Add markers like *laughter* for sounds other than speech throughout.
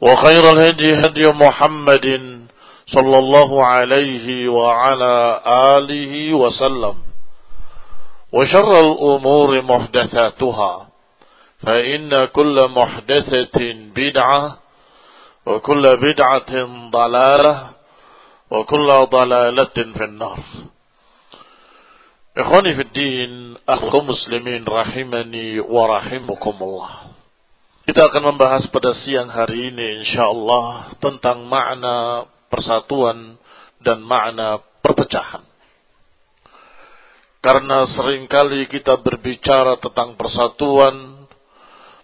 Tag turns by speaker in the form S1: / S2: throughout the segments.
S1: وخير الهدي هدي محمد صلى الله عليه وعلى آله وسلم وشر الأمور محدثاتها فإن كل محدثة بدعة وكل بدعة ضلالة وكل ضلالة في النار. إخواني في الدين أخوكم مسلمين رحمني ورحمكم الله. Kita akan membahas pada siang hari ini insyaallah tentang makna persatuan dan makna perpecahan. Karena sering kali kita berbicara tentang persatuan,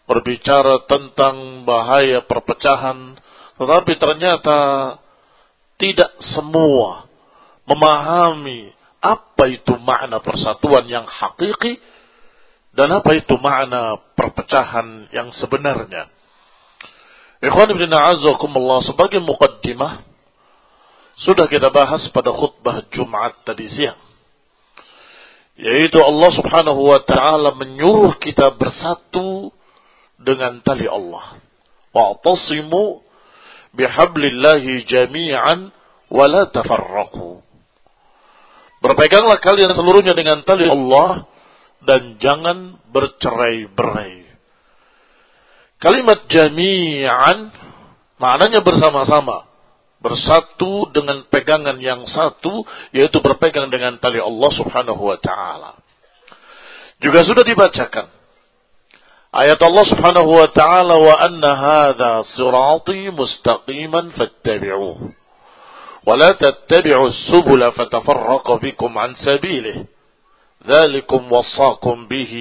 S1: berbicara tentang bahaya perpecahan, tetapi ternyata tidak semua memahami apa itu makna persatuan yang hakiki dan apa itu makna perpecahan yang sebenarnya? Ikhwan ibn a'azakumullah sebagai muqaddimah sudah kita bahas pada khutbah Jumat tadi siang. Yaitu Allah subhanahu wa ta'ala menyuruh kita bersatu dengan tali Allah. Wa'tasimu bihablillahi jami'an wa la tafarraku. Berpeganglah kalian seluruhnya dengan tali Allah dan jangan bercerai-berai. Kalimat jami'an maknanya bersama-sama, bersatu dengan pegangan yang satu yaitu berpegang dengan tali Allah Subhanahu wa taala. Juga sudah dibacakan ayat Allah Subhanahu wa taala wa anna hadza sirati mustaqiman fattabi'uhu wa la tattabi'us subula fatafarraqa bikum an ذلكم وصاكم به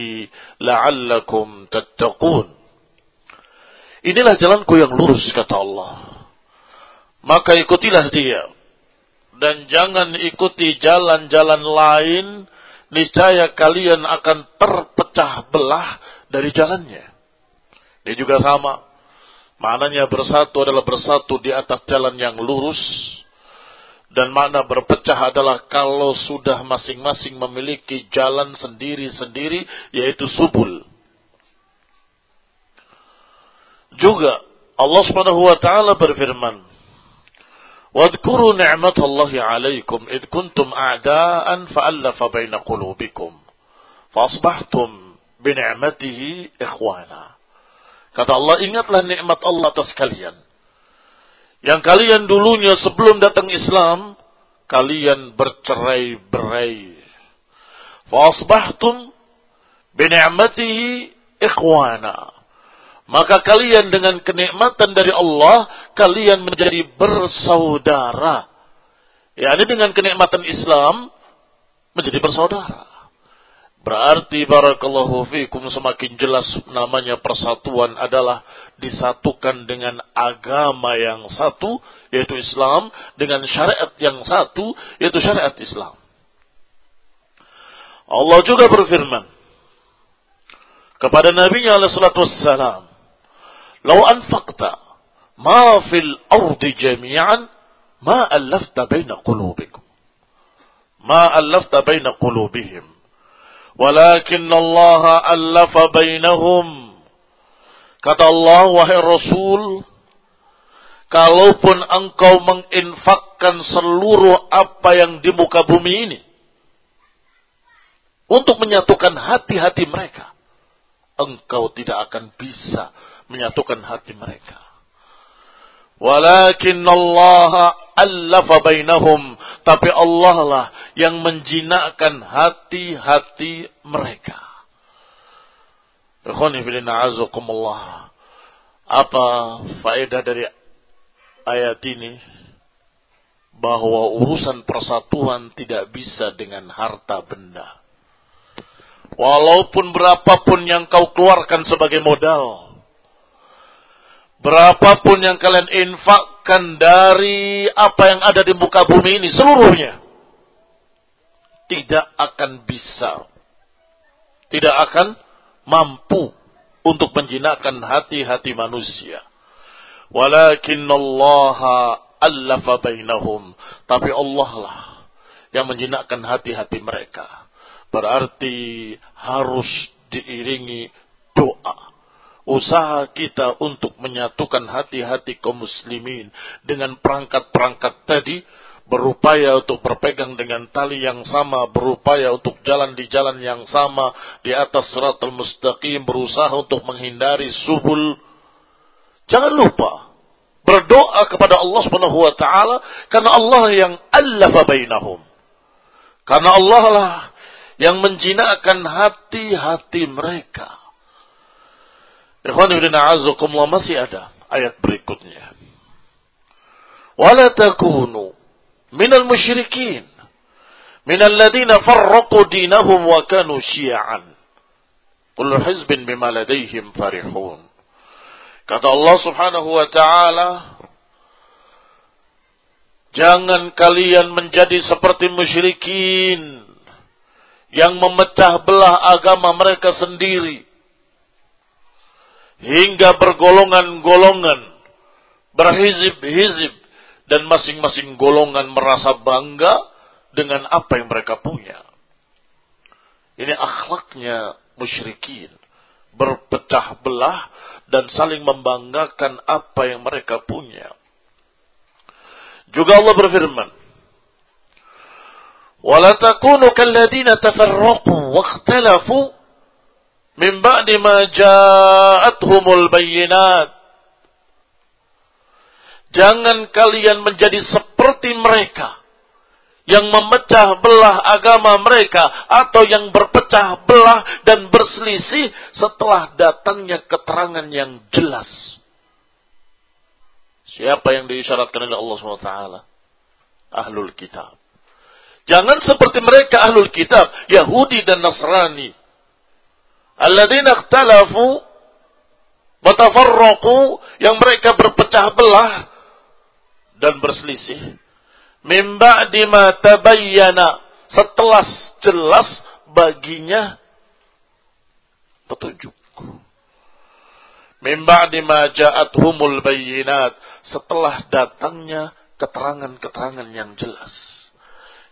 S1: لعلكم تتقون Inilah jalanku yang lurus kata Allah. Maka ikutilah dia dan jangan ikuti jalan-jalan lain niscaya kalian akan terpecah belah dari jalannya. Dia juga sama. Maknanya bersatu adalah bersatu di atas jalan yang lurus dan makna berpecah adalah kalau sudah masing-masing memiliki jalan sendiri-sendiri yaitu subul. Juga Allah Subhanahu wa taala berfirman, Wadhkuru ni'matallahi 'alaikum id kuntum a'da'an fa'allafa baina qulubikum fasbahtum bi ni'matihi ikhwana. Kata Allah, ingatlah nikmat Allah atas kalian. Yang kalian dulunya sebelum datang Islam, kalian bercerai-berai. Fasbahtum bi ni'matihi ikhwana. Maka kalian dengan kenikmatan dari Allah, kalian menjadi bersaudara. Ya, ini dengan kenikmatan Islam, menjadi bersaudara. Berarti barakallahu fikum semakin jelas namanya persatuan adalah disatukan dengan agama yang satu yaitu Islam dengan syariat yang satu yaitu syariat Islam. Allah juga berfirman kepada Nabi alaihi salatu wassalam لو أنفقت ما في الأرض جميعا ما ألفت بين قلوبكم ما ألفت بين قلوبهم ولكن الله ألف بينهم kata Allah wahai Rasul kalaupun engkau menginfakkan seluruh apa yang di muka bumi ini untuk menyatukan hati-hati mereka engkau tidak akan bisa menyatukan hati mereka. Walakin Allah allafa bainahum. Tapi Allah lah yang menjinakkan hati-hati mereka. Apa faedah dari ayat ini? Bahwa urusan persatuan tidak bisa dengan harta benda. Walaupun berapapun yang kau keluarkan sebagai modal Berapapun yang kalian infakkan dari apa yang ada di muka bumi ini seluruhnya. Tidak akan bisa. Tidak akan mampu untuk menjinakkan hati-hati manusia. Walakin Allah allafa bainahum. Tapi Allah lah yang menjinakkan hati-hati mereka. Berarti harus diiringi doa usaha kita untuk menyatukan hati-hati kaum muslimin dengan perangkat-perangkat tadi berupaya untuk berpegang dengan tali yang sama, berupaya untuk jalan di jalan yang sama di atas seratul mustaqim, berusaha untuk menghindari subul. Jangan lupa berdoa kepada Allah Subhanahu wa taala karena Allah yang allafa bainahum. Karena Allah lah yang menjinakkan hati-hati mereka. Ikhwan ibn masih ada ayat berikutnya. Wala takunu minal musyrikin minal ladina farraqu dinahum wa kanu syi'an. Kullu hizbin bima ladaihim farihun. Kata Allah Subhanahu wa taala, Jangan kalian menjadi seperti musyrikin yang memecah belah agama mereka sendiri hingga bergolongan-golongan, berhizib-hizib, dan masing-masing golongan merasa bangga dengan apa yang mereka punya. Ini akhlaknya musyrikin. Berpecah belah dan saling membanggakan apa yang mereka punya. Juga Allah berfirman, وَلَا تَكُونُوا كَالَّذِينَ تَفَرَّقُوا وَاخْتَلَفُوا min ba'di ma ja'athumul bayyinat. Jangan kalian menjadi seperti mereka yang memecah belah agama mereka atau yang berpecah belah dan berselisih setelah datangnya keterangan yang jelas. Siapa yang diisyaratkan oleh Allah SWT? Ahlul kitab. Jangan seperti mereka ahlul kitab, Yahudi dan Nasrani alladzina ikhtalafu watafarraqu yang mereka berpecah belah dan berselisih. Mim ba'di ma tabayyana. Setelah jelas baginya petunjuk. Mim ba'di ma ja'athumul bayyinat. Setelah datangnya keterangan-keterangan yang jelas.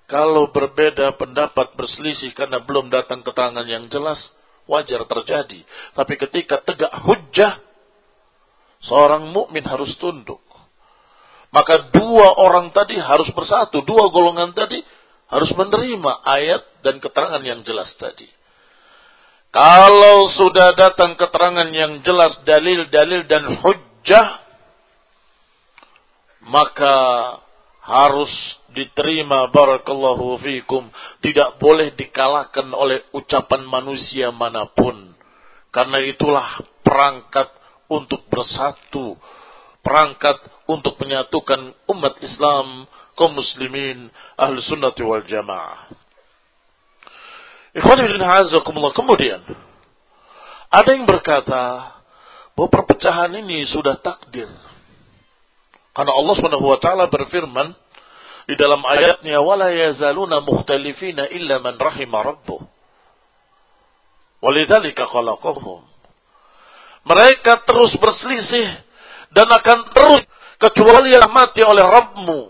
S1: Kalau berbeda pendapat berselisih karena belum datang keterangan yang jelas wajar terjadi. Tapi ketika tegak hujah, seorang mukmin harus tunduk. Maka dua orang tadi harus bersatu, dua golongan tadi harus menerima ayat dan keterangan yang jelas tadi. Kalau sudah datang keterangan yang jelas dalil-dalil dan hujjah, maka harus diterima barakallahu fikum. Tidak boleh dikalahkan oleh ucapan manusia mana pun. Karena itulah perangkat untuk bersatu. Perangkat untuk menyatukan umat Islam kaum muslimin ahli sunnati wal jamaah kemudian ada yang berkata bahwa perpecahan ini sudah takdir karena Allah Subhanahu wa taala berfirman di dalam ayatnya wala yazaluna mukhtalifina illa man rahima rabbuh. Walidzalika khalaqahum. Mereka terus berselisih dan akan terus kecuali yang mati oleh Rabbmu.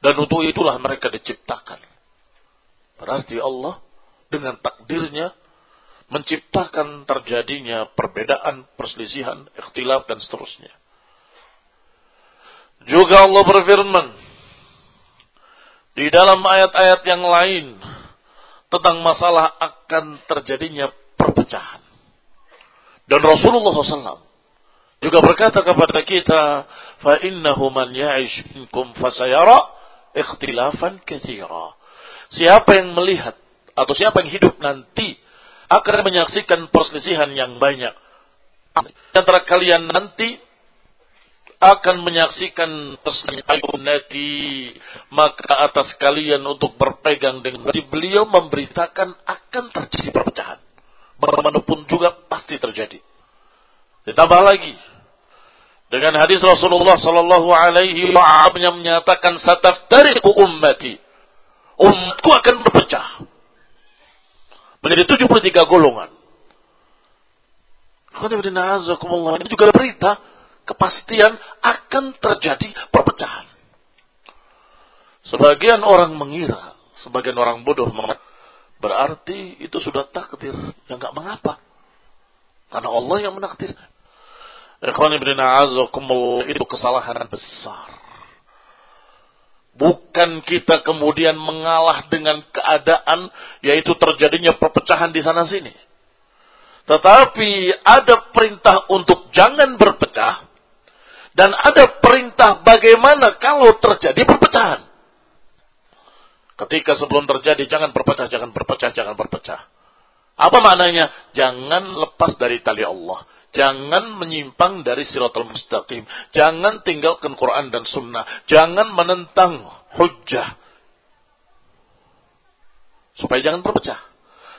S1: Dan untuk itulah mereka diciptakan. Berarti Allah dengan takdirnya menciptakan terjadinya perbedaan, perselisihan, ikhtilaf dan seterusnya. Juga Allah berfirman di dalam ayat-ayat yang lain tentang masalah akan terjadinya perpecahan. Dan Rasulullah SAW juga berkata kepada kita, "Fa innahu man ya'ish minkum fasayara ikhtilafan katsira." Siapa yang melihat atau siapa yang hidup nanti akan menyaksikan perselisihan yang banyak. Antara kalian nanti akan menyaksikan nanti maka atas kalian untuk berpegang dengan beliau memberitakan akan terjadi perpecahan bagaimanapun juga pasti terjadi ditambah lagi dengan hadis Rasulullah Sallallahu Alaihi Wasallam menyatakan sataftariku ummati umatku akan berpecah menjadi 73 golongan ini juga berita kepastian akan terjadi perpecahan. Sebagian orang mengira, sebagian orang bodoh berarti itu sudah takdir, yang nggak mengapa. Karena Allah yang menakdir. Itu kesalahan besar. Bukan kita kemudian mengalah dengan keadaan yaitu terjadinya perpecahan di sana sini. Tetapi ada perintah untuk jangan berpecah dan ada perintah bagaimana kalau terjadi perpecahan. Ketika sebelum terjadi jangan berpecah, jangan berpecah, jangan berpecah. Apa maknanya? Jangan lepas dari tali Allah. Jangan menyimpang dari siratul mustaqim. Jangan tinggalkan Quran dan sunnah. Jangan menentang hujjah. Supaya jangan berpecah.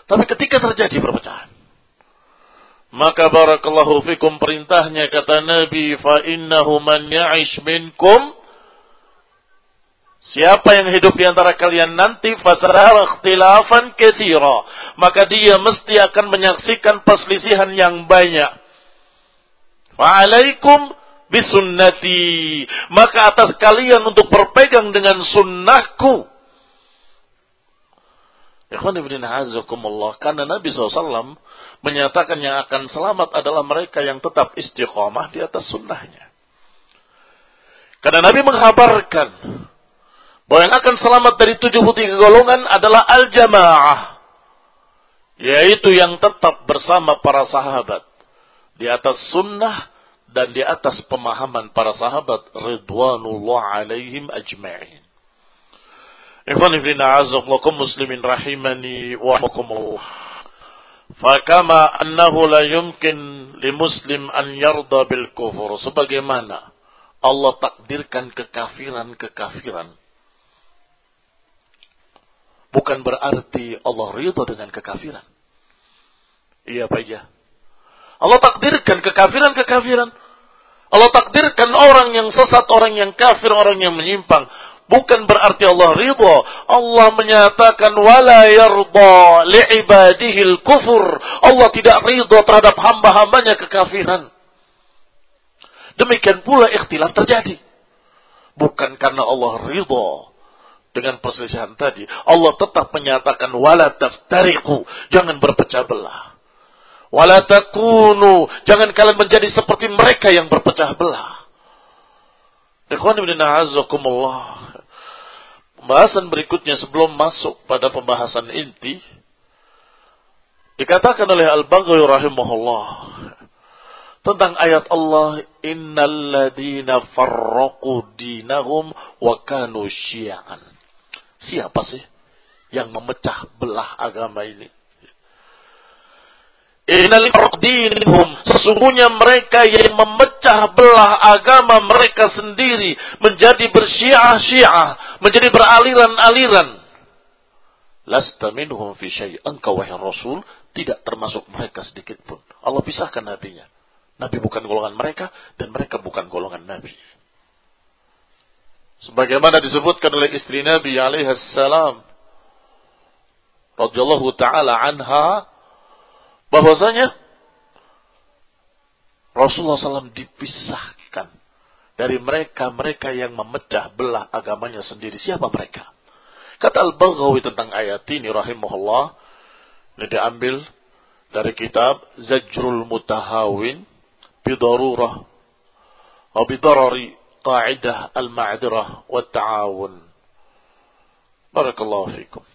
S1: Tapi ketika terjadi perpecahan. Maka barakallahu fikum perintahnya kata Nabi fa innahu man ya'ish minkum Siapa yang hidup di antara kalian nanti fasara ikhtilafan katsira maka dia mesti akan menyaksikan perselisihan yang banyak. Fa'alaikum bisunnati maka atas kalian untuk berpegang dengan sunnahku Ikhwan ibn azakumullah. Karena Nabi SAW menyatakan yang akan selamat adalah mereka yang tetap istiqomah di atas sunnahnya. Karena Nabi menghabarkan bahwa yang akan selamat dari 73 golongan adalah al-jamaah. Yaitu yang tetap bersama para sahabat. Di atas sunnah dan di atas pemahaman para sahabat. Ridwanullah alaihim ajma'in. Ikhwan ibn a'azakum muslimin rahimani wa rahmakumullah. Fakama annahu la yumkin li muslim an yarda bil kufur. Sebagaimana Allah takdirkan kekafiran-kekafiran. Bukan berarti Allah ridha dengan kekafiran. Iya Pak ya. Allah takdirkan kekafiran-kekafiran. Allah takdirkan orang yang sesat, orang yang kafir, orang yang menyimpang. Bukan berarti Allah ridha. Allah menyatakan wala yarda li'ibadihi kufur. Allah tidak ridha terhadap hamba-hambanya kekafiran. Demikian pula ikhtilaf terjadi. Bukan karena Allah ridha dengan perselisihan tadi. Allah tetap menyatakan wala taftariqu. Jangan berpecah belah. Wala takunu. Jangan kalian menjadi seperti mereka yang berpecah belah. Ikhwan ibn a'azakumullah. Pembahasan berikutnya sebelum masuk pada pembahasan inti. Dikatakan oleh Al-Baghawi rahimahullah. Tentang ayat Allah. Innal ladhina farraku dinahum wa kanu syia'an. Siapa sih yang memecah belah agama ini? Dinihum. Sesungguhnya mereka yang memecah belah agama mereka sendiri. Menjadi bersyiah-syiah. Menjadi beraliran-aliran. Lasta minhum fi syai' engkau wahai Rasul tidak termasuk mereka sedikit pun. Allah pisahkan nabinya. Nabi bukan golongan mereka dan mereka bukan golongan Nabi. Sebagaimana disebutkan oleh istri Nabi alaihi salam radhiyallahu taala anha bahwasanya Rasulullah SAW dipisahkan dari mereka-mereka yang memecah belah agamanya sendiri. Siapa mereka? Kata Al-Baghawi tentang ayat ini rahimahullah. Ini diambil dari kitab Zajrul Mutahawin bidarurah atau bidarari qa'idah al-ma'dirah wa ta'awun. Barakallahu fikum.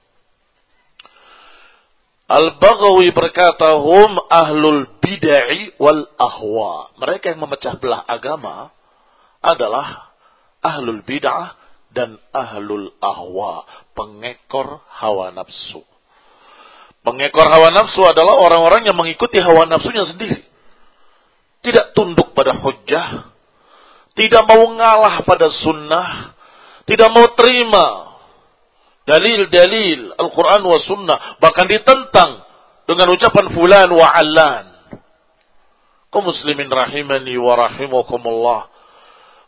S1: Al-Baghawi berkata, hum ahlul bid'ah wal ahwa. Mereka yang memecah belah agama adalah ahlul bid'ah dan ahlul ahwa, pengekor hawa nafsu. Pengekor hawa nafsu adalah orang-orang yang mengikuti hawa nafsunya sendiri. Tidak tunduk pada hujah, tidak mau ngalah pada sunnah, tidak mau terima dalil-dalil Al-Quran wa Sunnah bahkan ditentang dengan ucapan fulan wa allan. Kau muslimin rahimani wa rahimakumullah.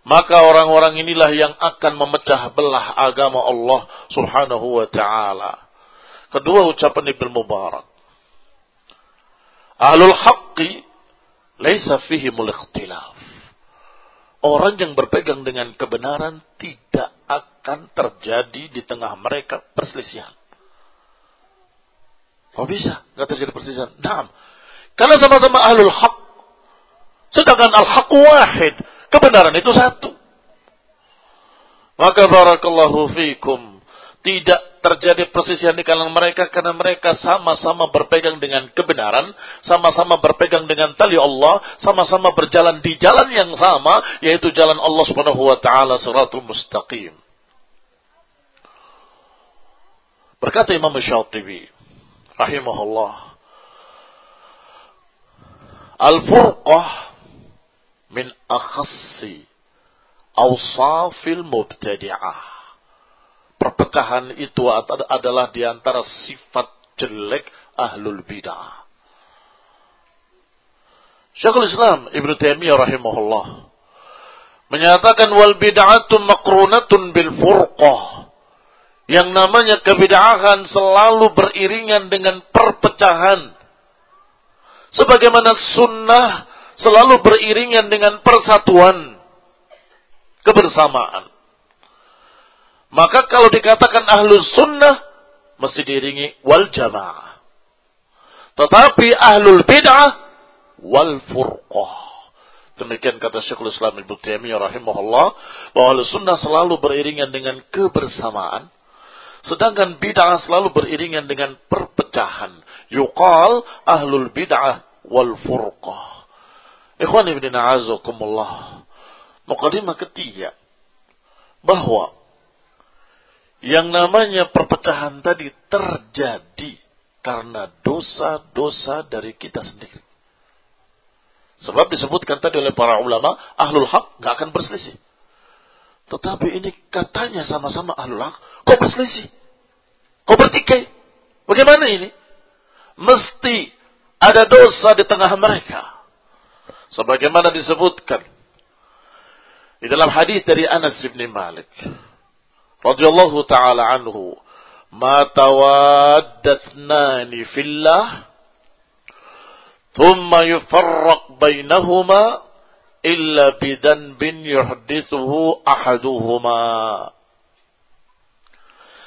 S1: Maka orang-orang inilah yang akan memecah belah agama Allah subhanahu wa ta'ala. Kedua ucapan Ibn Mubarak. Ahlul haqqi laisa fihimul ikhtilaf. Orang yang berpegang dengan kebenaran tidak akan terjadi di tengah mereka perselisihan. Oh bisa, nggak terjadi perselisihan. Nah, karena sama-sama ahlul haq. Sedangkan al-haq wahid. Kebenaran itu satu. Maka barakallahu fikum tidak terjadi persisian di kalangan mereka karena mereka sama-sama berpegang dengan kebenaran, sama-sama berpegang dengan tali Allah, sama-sama berjalan di jalan yang sama yaitu jalan Allah Subhanahu wa taala siratul mustaqim. Berkata Imam Syatibi rahimahullah Al-furqah min akhassi awsafil mubtadi'ah perpecahan itu adalah di antara sifat jelek ahlul bidah. Syekhul Islam Ibn Taimiyah rahimahullah menyatakan wal bid'atu makrunatun bil furqah. Yang namanya kebid'ahan selalu beriringan dengan perpecahan. Sebagaimana sunnah selalu beriringan dengan persatuan. Kebersamaan. Maka kalau dikatakan ahlus sunnah, mesti diringi wal jamaah. Tetapi ahlul bid'ah, wal furqah. Demikian kata Syekhul Islam Ibnu Taimiyah rahimahullah bahwa sunnah selalu beriringan dengan kebersamaan. Sedangkan bid'ah selalu beriringan dengan perpecahan. Yuqal ahlul bid'ah wal furqah. Ikhwan ibn a'azakumullah. Muqaddimah ketiga. Bahwa yang namanya perpecahan tadi terjadi karena dosa-dosa dari kita sendiri. Sebab disebutkan tadi oleh para ulama, ahlul haq nggak akan berselisih. Tetapi ini katanya sama-sama ahlul haq, kok berselisih? Kok bertikai? Bagaimana ini? Mesti ada dosa di tengah mereka. Sebagaimana disebutkan di dalam hadis dari Anas bin Malik radhiyallahu taala anhu. Ma tawaddatnani fillah. Thumma yufarraq bainahuma illa bidanbin yuhdithuhu ahaduhuma.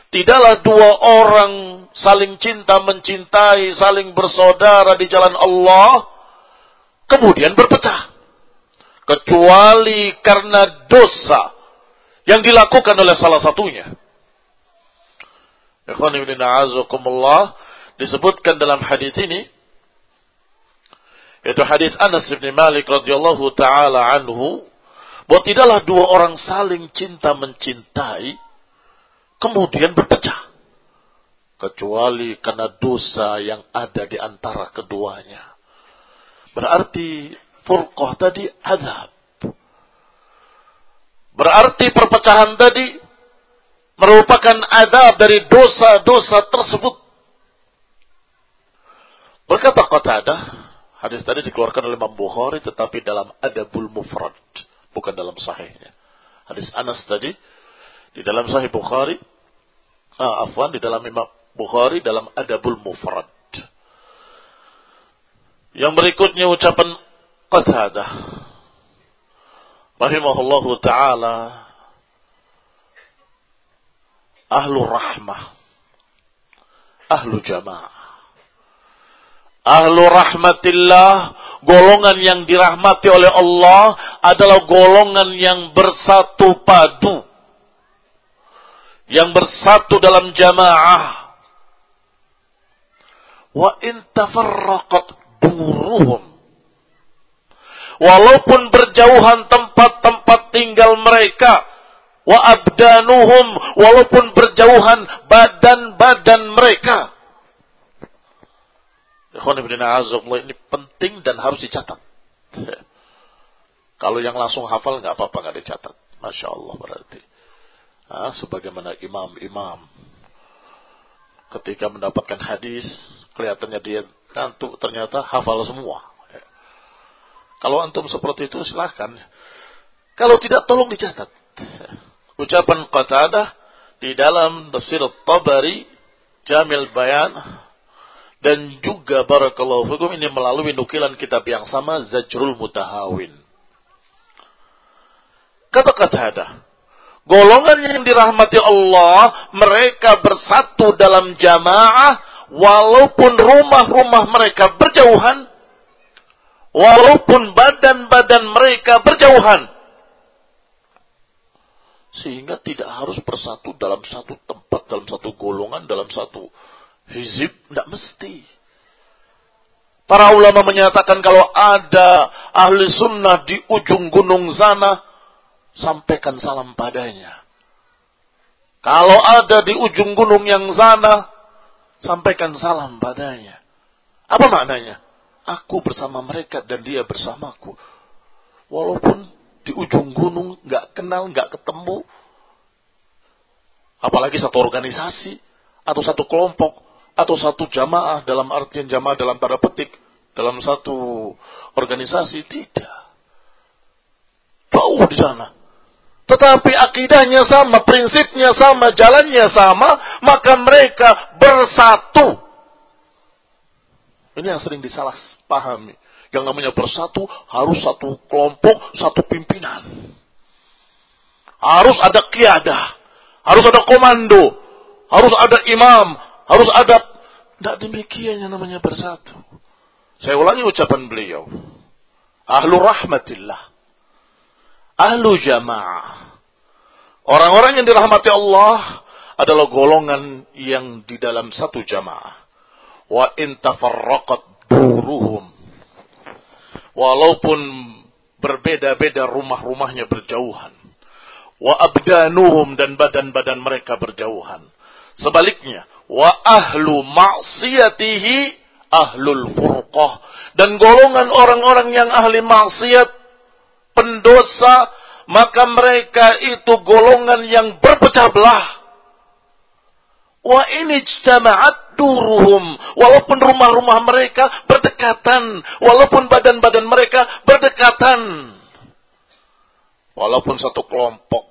S1: Tidaklah dua orang saling cinta mencintai, saling bersaudara di jalan Allah, kemudian berpecah. Kecuali karena dosa yang dilakukan oleh salah satunya. Ikhwan ibn disebutkan dalam hadis ini yaitu hadis Anas bin Malik radhiyallahu taala anhu bahwa tidaklah dua orang saling cinta mencintai kemudian berpecah kecuali karena dosa yang ada di antara keduanya. Berarti furqah tadi azab. Berarti perpecahan tadi merupakan adab dari dosa-dosa tersebut. Berkata Qatadah, hadis tadi dikeluarkan oleh Imam Bukhari tetapi dalam Adabul Mufrad, bukan dalam sahihnya. Hadis Anas tadi di dalam Sahih Bukhari, ah, afwan di dalam Imam Bukhari dalam Adabul Mufrad. Yang berikutnya ucapan Qatadah rahimahullahu taala. Ahlu rahmah. Ahlu jamaah. Ahlu rahmatillah golongan yang dirahmati oleh Allah adalah golongan yang bersatu padu. Yang bersatu dalam jamaah. Wa in tafarraqat duruhum. Walaupun berjauhan tempat-tempat tinggal mereka wa abdanuhum walaupun berjauhan badan-badan mereka ini penting dan harus dicatat. *laughs* Kalau yang langsung hafal nggak apa-apa nggak dicatat. Masya Allah berarti. Nah, sebagaimana imam-imam ketika mendapatkan hadis kelihatannya dia ngantuk ternyata hafal semua. Kalau antum seperti itu silahkan. Kalau tidak tolong dicatat. Ucapan Qatadah di dalam tafsir Tabari Jamil Bayan dan juga barakallahu fikum ini melalui nukilan kitab yang sama Zajrul Mutahawin. Kata Qatadah, golongan yang dirahmati Allah, mereka bersatu dalam jamaah walaupun rumah-rumah mereka berjauhan Walaupun badan-badan mereka berjauhan. Sehingga tidak harus bersatu dalam satu tempat, dalam satu golongan, dalam satu hizib. Tidak mesti. Para ulama menyatakan kalau ada ahli sunnah di ujung gunung sana, sampaikan salam padanya. Kalau ada di ujung gunung yang sana, sampaikan salam padanya. Apa maknanya? Aku bersama mereka dan dia bersamaku. Walaupun di ujung gunung nggak kenal, nggak ketemu. Apalagi satu organisasi atau satu kelompok atau satu jamaah dalam artian jamaah dalam tanda petik dalam satu organisasi tidak. Jauh di sana. Tetapi akidahnya sama, prinsipnya sama, jalannya sama, maka mereka bersatu ini yang sering disalah pahami. Yang namanya bersatu harus satu kelompok, satu pimpinan. Harus ada kiadah. Harus ada komando. Harus ada imam. Harus ada... Tidak demikian yang namanya bersatu. Saya ulangi ucapan beliau. Ahlu rahmatillah. Ahlu jamaah. Orang-orang yang dirahmati Allah adalah golongan yang di dalam satu jamaah wa in tafarraqat buruhum walaupun berbeda-beda rumah-rumahnya berjauhan. Wa abdanuhum dan badan-badan mereka berjauhan. Sebaliknya wa ahlu maksiatihi ahlul furqah. Dan golongan orang-orang yang ahli maksiat pendosa maka mereka itu golongan yang berpecah belah Wa ini ijtama'at duruhum. Walaupun rumah-rumah mereka berdekatan. Walaupun badan-badan mereka berdekatan. Walaupun satu kelompok.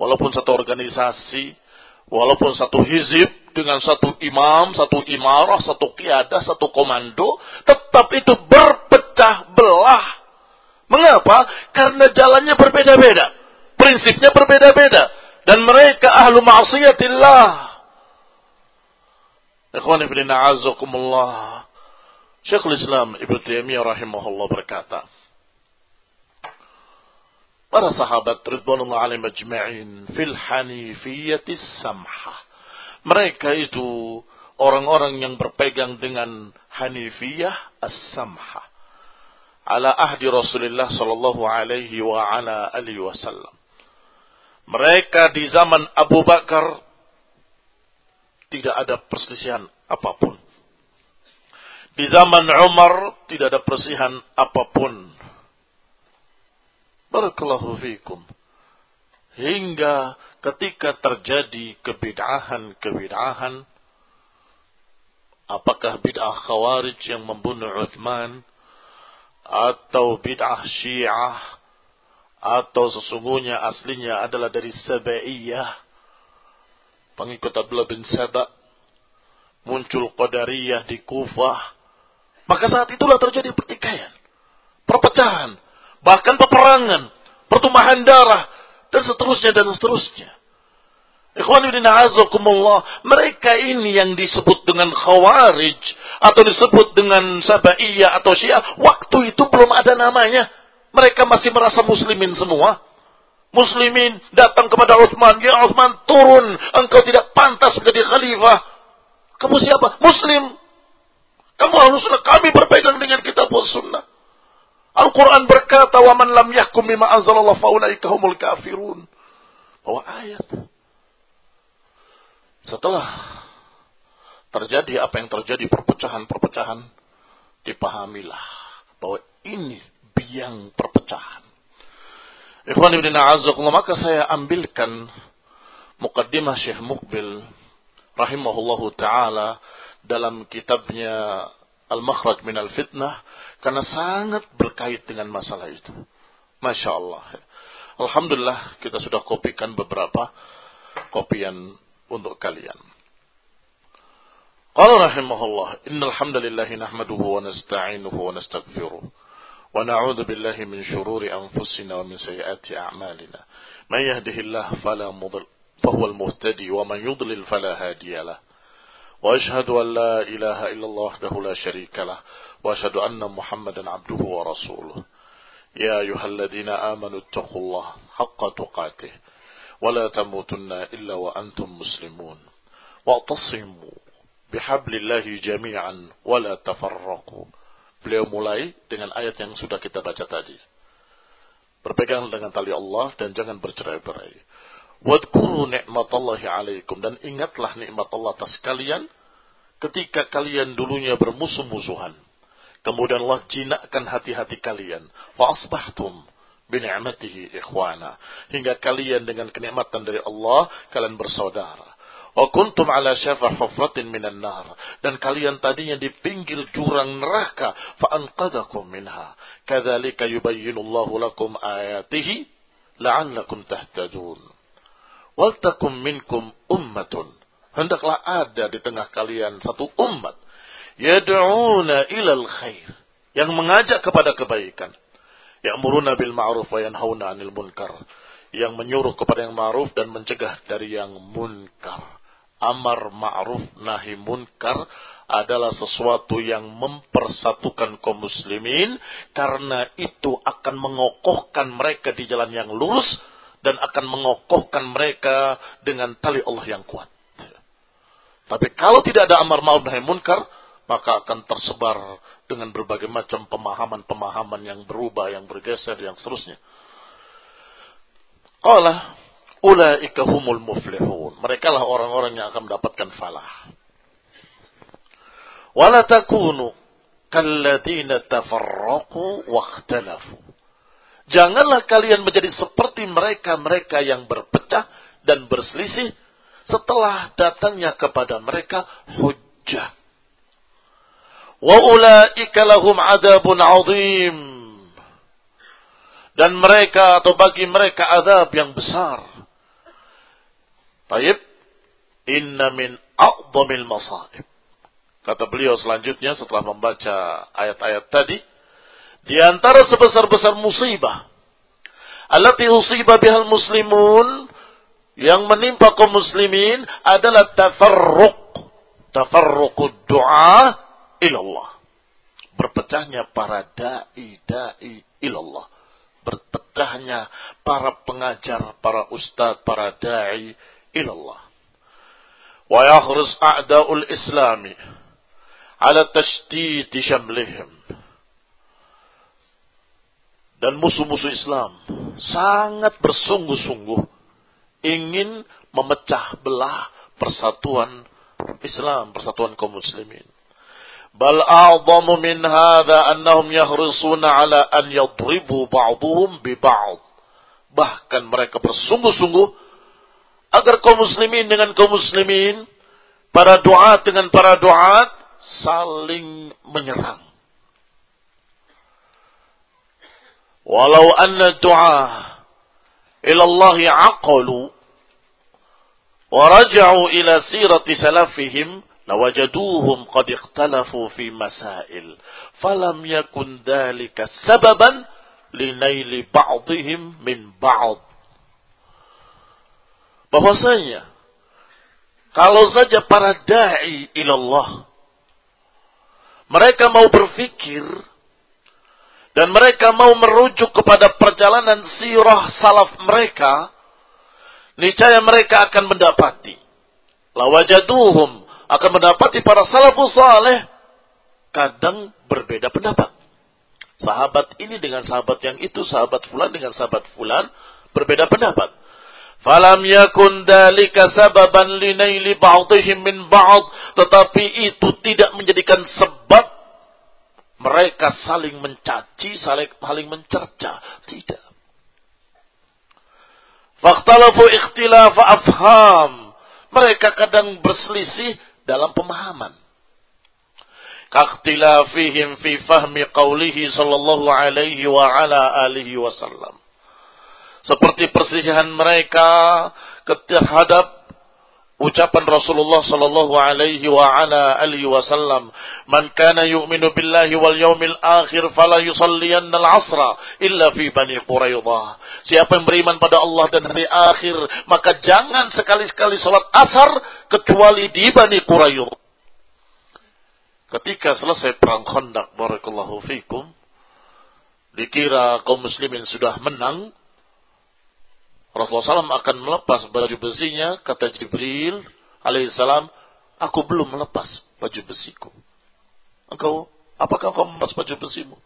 S1: Walaupun satu organisasi. Walaupun satu hizib dengan satu imam, satu imarah, satu kiadah, satu komando. Tetap itu berpecah belah. Mengapa? Karena jalannya berbeda-beda. Prinsipnya berbeda-beda. Dan mereka ahlu ma'asiyatillah Ikhwan ibn a'azakumullah. Syekhul Islam Ibn Taimiyah rahimahullah berkata, para sahabat ridwanullah alaihim ajma'in fil hanifiyatis samhah. Mereka itu orang-orang yang berpegang dengan hanifiyah as-samhah. Ala ahdi Rasulullah sallallahu alaihi wa ala alihi wasallam. Mereka di zaman Abu Bakar tidak ada perselisihan apa pun. Di zaman Umar tidak ada perselisihan apa pun Barakallahu fikum. Hingga ketika terjadi kebid'ahan-kebid'ahan, apakah bid'ah khawarij yang membunuh Uthman, atau bid'ah syiah, atau sesungguhnya aslinya adalah dari Sabaiyah, pengikut Abdullah bin Saba, muncul Qadariyah di Kufah, maka saat itulah terjadi pertikaian, perpecahan, bahkan peperangan, pertumpahan darah, dan seterusnya dan seterusnya. Ikhwan ibn a'azakumullah, mereka ini yang disebut dengan khawarij atau disebut dengan sabaiyah atau syiah, waktu itu belum ada namanya. Mereka masih merasa muslimin semua. Muslimin datang kepada Uthman, ya Uthman turun, engkau tidak pantas menjadi khalifah. Kamu siapa? Muslim. Kamu harus kami berpegang dengan kitab sunnah. Al-Quran berkata, "Wa man lam yahkum bima anzalallah faulaika humul kafirun." Bahwa ayat. Setelah terjadi apa yang terjadi perpecahan-perpecahan, dipahamilah bahwa ini biang perpecahan. Ikhwan ibn a'azakullah, maka saya ambilkan mukaddimah Syekh Mukbil rahimahullahu taala dalam kitabnya Al-Makhraj min al-Fitnah karena sangat berkait dengan masalah itu. Masya Allah. Alhamdulillah kita sudah kopikan beberapa kopian untuk kalian. Qala rahimahullah, innal hamdalillah nahmaduhu wa nasta'inuhu wa nastaghfiruh. Na'udzu billahi min shururi anfusina wa min sayyiati a'malina. Man yahdihillahu fala mudhill فهو المهتدي ومن يضلل فلا هادي له. وأشهد أن لا إله إلا الله وحده لا شريك له وأشهد أن محمدا عبده ورسوله. يا أيها الذين آمنوا اتقوا الله حق تقاته ولا تموتن إلا وأنتم مسلمون. واعتصموا بحبل الله جميعا ولا تفرقوا. Beliau mulai dengan ayat yang sudah kita baca tadi. Berpegang dengan tali Allah dan jangan bercerai-berai. Wadkuru ni'matallahi alaikum. Dan ingatlah nikmat Allah atas kalian ketika kalian dulunya bermusuh-musuhan. Kemudian Allah jinakkan hati-hati kalian. Wa asbahtum bini'matihi ikhwana. Hingga kalian dengan kenikmatan dari Allah, kalian bersaudara. Wa kuntum ala syafa hufratin minan nar. Dan kalian tadinya di pinggir jurang neraka. Fa'anqadakum minha. Kadhalika yubayyinullahu lakum ayatihi. La'allakum tahtadun. Waltakum minkum ummatun. Hendaklah ada di tengah kalian satu umat. Yad'una ilal khair. Yang mengajak kepada kebaikan. Ya'muruna bil ma'ruf wa yanhauna 'anil munkar. Yang menyuruh kepada yang ma'ruf dan mencegah dari yang munkar. Amar ma'ruf nahi munkar adalah sesuatu yang mempersatukan kaum muslimin karena itu akan mengokohkan mereka di jalan yang lurus dan akan mengokohkan mereka dengan tali Allah yang kuat. Tapi kalau tidak ada amar ma'ruf nahi munkar, maka akan tersebar dengan berbagai macam pemahaman-pemahaman yang berubah, yang bergeser, yang seterusnya. Allah ulaika humul muflihun. Mereka lah orang-orang yang akan mendapatkan falah. Wala takunu kalladina tafarraqu wakhtalafu. Janganlah kalian menjadi seperti mereka-mereka yang berpecah dan berselisih setelah datangnya kepada mereka hujjah. Wa ulaika lahum adabun azim. Dan mereka atau bagi mereka adab yang besar. Taib. Inna min a'zamil masaib. Kata beliau selanjutnya setelah membaca ayat-ayat tadi. Di antara sebesar-besar musibah. Allati usibah bihal muslimun. Yang menimpa kaum muslimin adalah tafarruq. Tafarruqud du'a ilallah. Berpecahnya para da'i-da'i ilallah. pecahnya para pengajar, para ustadz, para da'i ilallah. Wa yahris a'da'ul islami ala tashdid syamlihim. Dan musuh-musuh Islam sangat bersungguh-sungguh ingin memecah belah persatuan Islam, persatuan kaum muslimin. Bal a'zamu min hadha annahum yahrisuna ala an yadribu ba'duhum bi ba'd. Bahkan mereka bersungguh-sungguh agar kaum muslimin dengan kaum muslimin, para doa dengan para doa saling menyerang. Walau anna doa ilallahi aqalu wa raja'u ila sirati salafihim lawajaduhum qad ikhtalafu fi masail falam yakun dhalika sababan linaili ba'dihim min ba'd bahwasanya kalau saja para dai ilallah mereka mau berfikir dan mereka mau merujuk kepada perjalanan sirah salaf mereka niscaya mereka akan mendapati lawajaduhum akan mendapati para salafus saleh kadang berbeda pendapat. Sahabat ini dengan sahabat yang itu, sahabat fulan dengan sahabat fulan berbeda pendapat. Falam yakun dalika sababan linaili ba'dihim min ba'd, tetapi itu tidak menjadikan sebab mereka saling mencaci, saling, mencerca. Tidak. Faktalafu ikhtilaf afham. Mereka kadang berselisih dalam pemahaman. Kaktilafihim fi fahmi qawlihi sallallahu alaihi wa ala alihi wasallam. Seperti perselisihan mereka terhadap ucapan Rasulullah sallallahu alaihi wa ala alihi wasallam man kana yu'minu billahi wal yawmil akhir fala yusalliyanna al-asra illa fi bani quraidah. Siapa yang beriman pada Allah dan hari akhir maka jangan sekali-sekali salat asar kecuali di bani quraidah. Ketika selesai perang Khandaq barakallahu fikum dikira kaum muslimin sudah menang Rasulullah SAW akan melepas baju besinya, kata Jibril alaihissalam, aku belum melepas baju besiku. Engkau, apakah kau melepas baju besimu?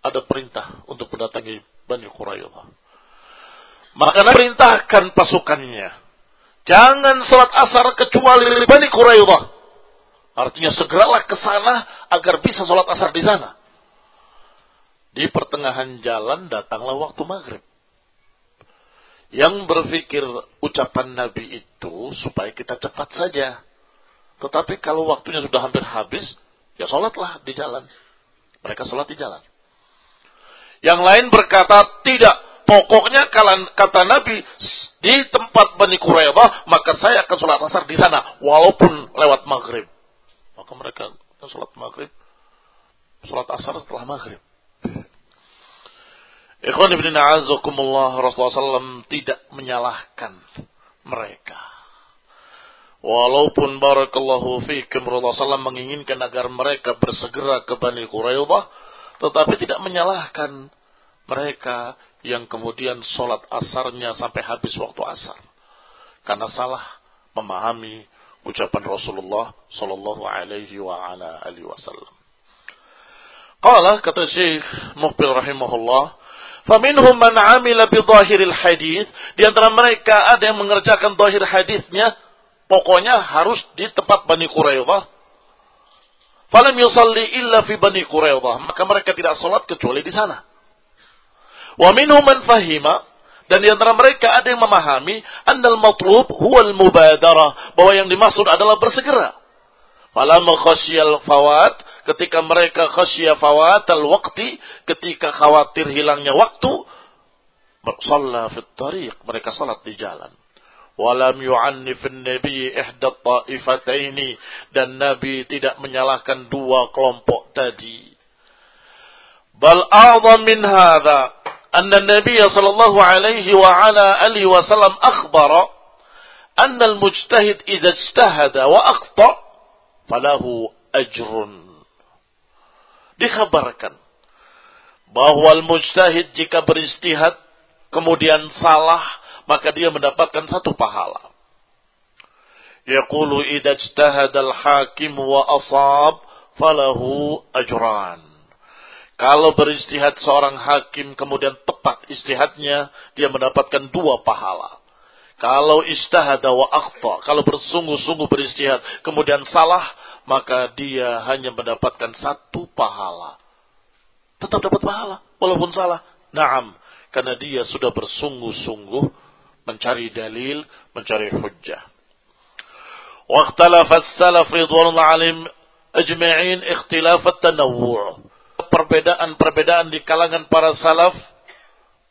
S1: Ada perintah untuk mendatangi Bani Quraidah. Maka perintahkan pasukannya. Jangan salat asar kecuali Bani Quraidah. Artinya segeralah ke sana agar bisa salat asar di sana. Di pertengahan jalan datanglah waktu maghrib yang berpikir ucapan Nabi itu supaya kita cepat saja. Tetapi kalau waktunya sudah hampir habis, ya sholatlah di jalan. Mereka sholat di jalan. Yang lain berkata, tidak. Pokoknya kata Nabi, di tempat Bani Quraidah, maka saya akan sholat asar di sana. Walaupun lewat maghrib. Maka mereka sholat maghrib. Sholat asar setelah maghrib. Ikhwan ibn a'azakumullah Rasulullah SAW tidak menyalahkan mereka. Walaupun barakallahu fikum Rasulullah SAW menginginkan agar mereka bersegera ke Bani Quraidah, tetapi tidak menyalahkan mereka yang kemudian sholat asarnya sampai habis waktu asar. Karena salah memahami ucapan Rasulullah Sallallahu Alaihi wa ala Wasallam. Qala kata Syekh Muqbil rahimahullah, Faminhum man amila bi dhahiril hadis. Di antara mereka ada yang mengerjakan dhahir hadisnya. Pokoknya harus di tempat Bani Quraidah. Falam yusalli illa fi Bani Quraidah. Maka mereka tidak sholat kecuali di sana. Wa minhum man fahima. Dan di antara mereka ada yang memahami. Annal matlub huwal mubadarah. Bahwa yang dimaksud adalah bersegera. Falam khasyal fawat ketika mereka khasyia al waqti, ketika khawatir hilangnya waktu, shalla fit tariq, mereka salat di jalan. Walam yu'annif nabi ihda ta'ifataini dan Nabi tidak menyalahkan dua kelompok tadi. Bal a'zam min hadha anna Nabi sallallahu alaihi wa ala alihi wasallam akhbara anna al-mujtahid idza ijtahada wa akhta falahu ajrun dikabarkan bahwa al-mujtahid jika beristihad kemudian salah maka dia mendapatkan satu pahala. Yaqulu idza ijtahada al-hakim wa asab falahu ajran. Kalau beristihad seorang hakim kemudian tepat istihadnya, dia mendapatkan dua pahala. Kalau istihad wa akhta, kalau bersungguh-sungguh beristihad kemudian salah, maka dia hanya mendapatkan satu pahala. Tetap dapat pahala walaupun salah. Naam, karena dia sudah bersungguh-sungguh mencari dalil, mencari hujjah. As-salaf ridwanullah alim ajma'in ikhtilaf at-tanawwu' perbedaan-perbedaan di kalangan para salaf,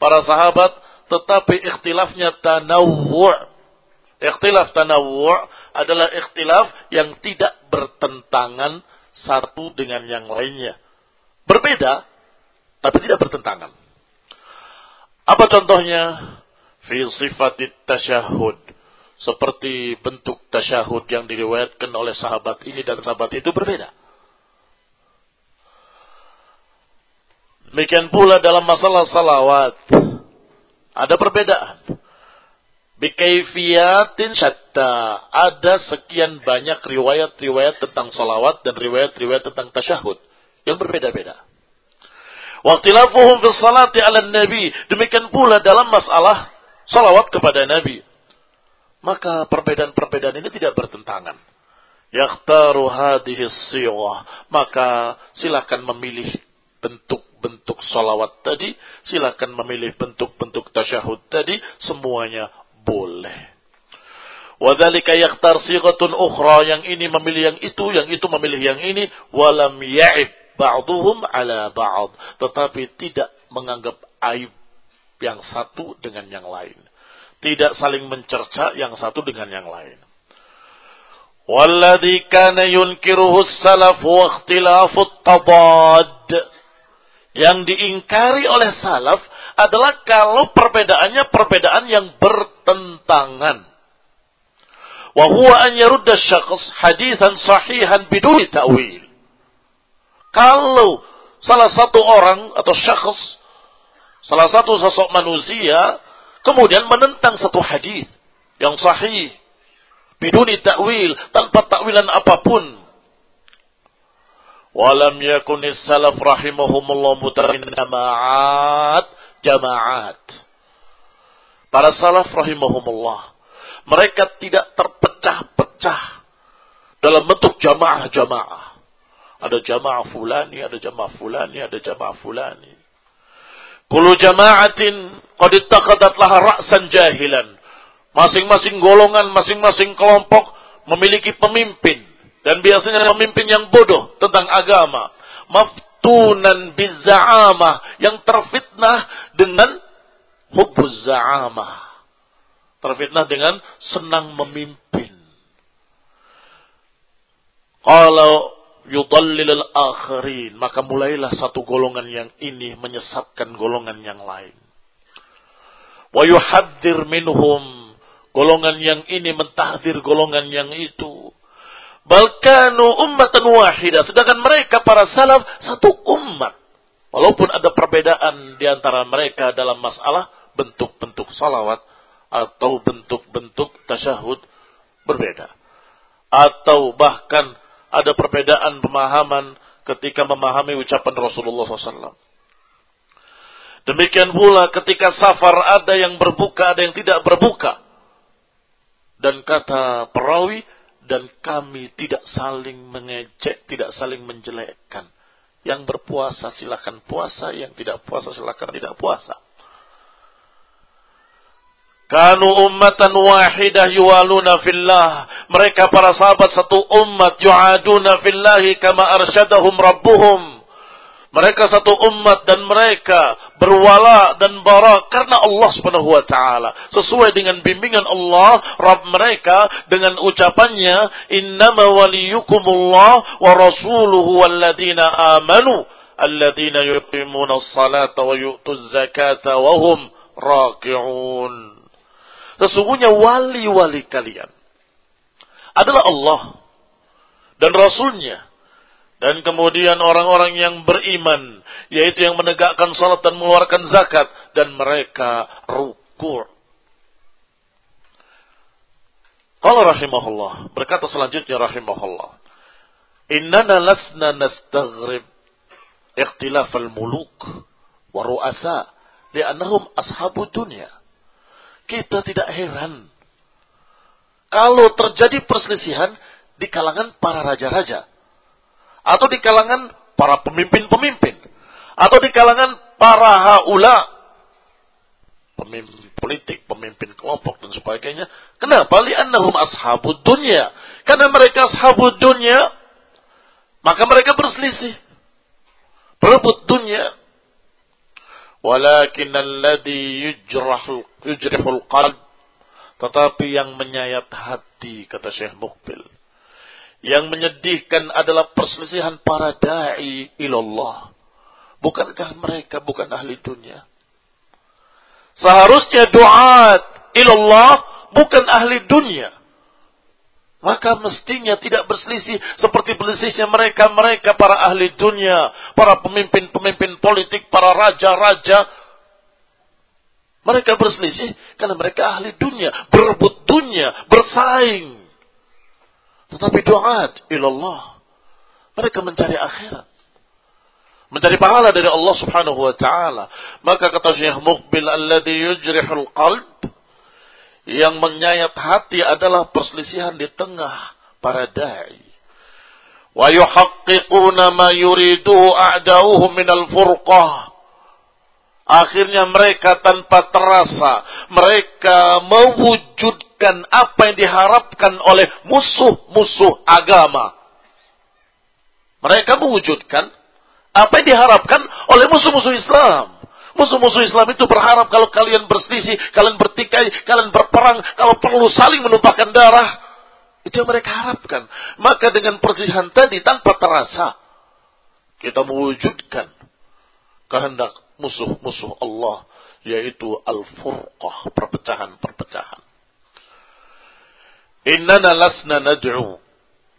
S1: para sahabat, tetapi ikhtilafnya tanawwu' Ikhtilaf tanawwu' adalah ikhtilaf yang tidak bertentangan satu dengan yang lainnya. Berbeda, tapi tidak bertentangan. Apa contohnya? Fi sifatit tasyahud. Seperti bentuk tasyahud yang diriwayatkan oleh sahabat ini dan sahabat itu berbeda. Demikian pula dalam masalah salawat. Ada perbedaan. Bikaifiyatin syatta. Ada sekian banyak riwayat-riwayat tentang salawat dan riwayat-riwayat tentang tasyahud. Yang berbeda-beda. Waktilafuhum fi salati ala nabi. Demikian pula dalam masalah salawat kepada nabi. Maka perbedaan-perbedaan ini tidak bertentangan. Yakhtaru hadhihi Maka silakan memilih bentuk-bentuk salawat tadi, silakan memilih bentuk-bentuk tasyahud tadi, semuanya boleh. Wadhalika yakhtar sighatun ukhra, yang ini memilih yang itu, yang itu memilih yang ini, walam ya'ib ba'duhum ala ba'd. Tetapi tidak menganggap aib yang satu dengan yang lain. Tidak saling mencerca yang satu dengan yang lain. Walladhi kana yunkiruhu salaf wa ikhtilafu tabad yang diingkari oleh salaf adalah kalau perbedaannya perbedaan yang bertentangan. Wa huwa an yarudda syakhs hadithan sahihan biduni ta'wil. Kalau salah satu orang atau syakhs, salah satu sosok manusia kemudian menentang satu hadis yang sahih biduni ta'wil tanpa takwilan apa pun Walam yakunis salaf rahimahumullah mutarin jamaat jamaat. Para salaf rahimahumullah. Mereka tidak terpecah-pecah dalam bentuk jamaah-jamaah. Ada jamaah fulani, ada jamaah fulani, ada jamaah fulani. Kulu jamaatin qad ittaqadat laha ra'san jahilan. Masing-masing golongan, masing-masing kelompok memiliki pemimpin dan biasanya pemimpin yang bodoh tentang agama. Maftunan bizza'amah. Yang terfitnah dengan hubbuz za'amah. Terfitnah dengan senang memimpin. Kalau yudallil al-akhirin. Maka mulailah satu golongan yang ini menyesatkan golongan yang lain. Wa yuhaddir minhum. Golongan yang ini mentahdir golongan yang itu. Balkanu ummatan wahidah. Sedangkan mereka para salaf satu umat. Walaupun ada perbedaan di antara mereka dalam masalah bentuk-bentuk salawat atau bentuk-bentuk tasyahud berbeda. Atau bahkan ada perbedaan pemahaman ketika memahami ucapan Rasulullah SAW. Demikian pula ketika safar ada yang berbuka, ada yang tidak berbuka. Dan kata perawi, dan kami tidak saling mengejek, tidak saling menjelekkan. Yang berpuasa silakan puasa, yang tidak puasa silakan tidak puasa. Kanu ummatan wahidah yuwaluna fillah. Mereka para sahabat satu umat yu'aduna fillahi kama arsyadahum rabbuhum. Mereka satu umat dan mereka berwala dan bara karena Allah Subhanahu wa taala. Sesuai dengan bimbingan Allah, Rabb mereka dengan ucapannya, "Innama waliyukumullah wa rasuluhu walladzina amanu alladzina yuqimuna as-salata wa yu'tuz zakata wa hum raki'un." Sesungguhnya wali-wali kalian adalah Allah dan Rasulnya Dan kemudian orang-orang yang beriman, yaitu yang menegakkan salat dan mengeluarkan zakat, dan mereka rukur. Kalau rahimahullah, berkata selanjutnya rahimahullah, Innana lasna nastaghrib ikhtilaf al-muluk wa ru'asa li'annahum ashabu dunya. Kita tidak heran kalau terjadi perselisihan di kalangan para raja-raja atau di kalangan para pemimpin-pemimpin atau di kalangan para haula pemimpin politik, pemimpin kelompok dan sebagainya. Kenapa? Li'annahum ashabud dunya. Karena mereka ashabud dunya, maka mereka berselisih. Berebut dunia. Walakin alladhi yujrahul, qalb. Tetapi yang menyayat hati, kata Syekh Mukbil yang menyedihkan adalah perselisihan para da'i ilallah. Bukankah mereka bukan ahli dunia? Seharusnya duat ilallah bukan ahli dunia. Maka mestinya tidak berselisih seperti berselisihnya mereka-mereka para ahli dunia, para pemimpin-pemimpin politik, para raja-raja. Mereka berselisih karena mereka ahli dunia, berebut dunia, bersaing. Tetapi doa ilallah. Mereka mencari akhirat. Mencari pahala dari Allah subhanahu wa ta'ala. Maka kata Syekh Muqbil alladhi yujrihul qalb. Yang menyayat hati adalah perselisihan di tengah para da'i. Wa yuhaqqiquna ma yuriduhu a'dauhu minal furqah. Akhirnya mereka tanpa terasa, mereka mewujudkan apa yang diharapkan oleh musuh-musuh agama. Mereka mewujudkan apa yang diharapkan oleh musuh-musuh Islam. Musuh-musuh Islam itu berharap kalau kalian berselisih, kalian bertikai, kalian berperang, kalau perlu saling menumpahkan darah. Itu yang mereka harapkan. Maka dengan perselisihan tadi tanpa terasa, kita mewujudkan kehendak musuh-musuh Allah yaitu al-furqah perpecahan-perpecahan. Innana lasna nad'u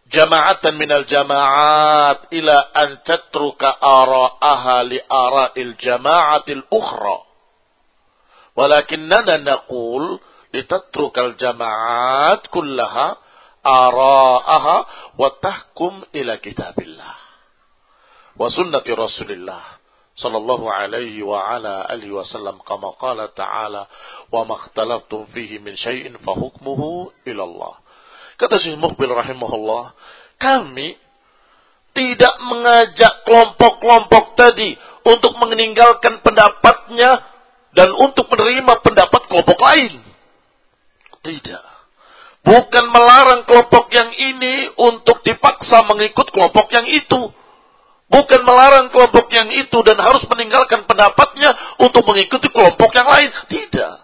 S1: jama'atan minal jama'at ila an tatruka ara'aha li ara'il jama'atil ukhra. Walakinnana naqul litatrukal jama'at kullaha ara'aha wa tahkum ila kitabillah wa sunnati rasulillah sallallahu alaihi wa ala alihi wasallam kama qala ta'ala wa makhtalaftum fihi min syai'in fa hukmuhu ila Allah. Kata Syekh Muqbil rahimahullah, kami tidak mengajak kelompok-kelompok tadi untuk meninggalkan pendapatnya dan untuk menerima pendapat kelompok lain. Tidak. Bukan melarang kelompok yang ini untuk dipaksa mengikut kelompok yang itu. Bukan melarang kelompok yang itu dan harus meninggalkan pendapatnya untuk mengikuti kelompok yang lain. Tidak.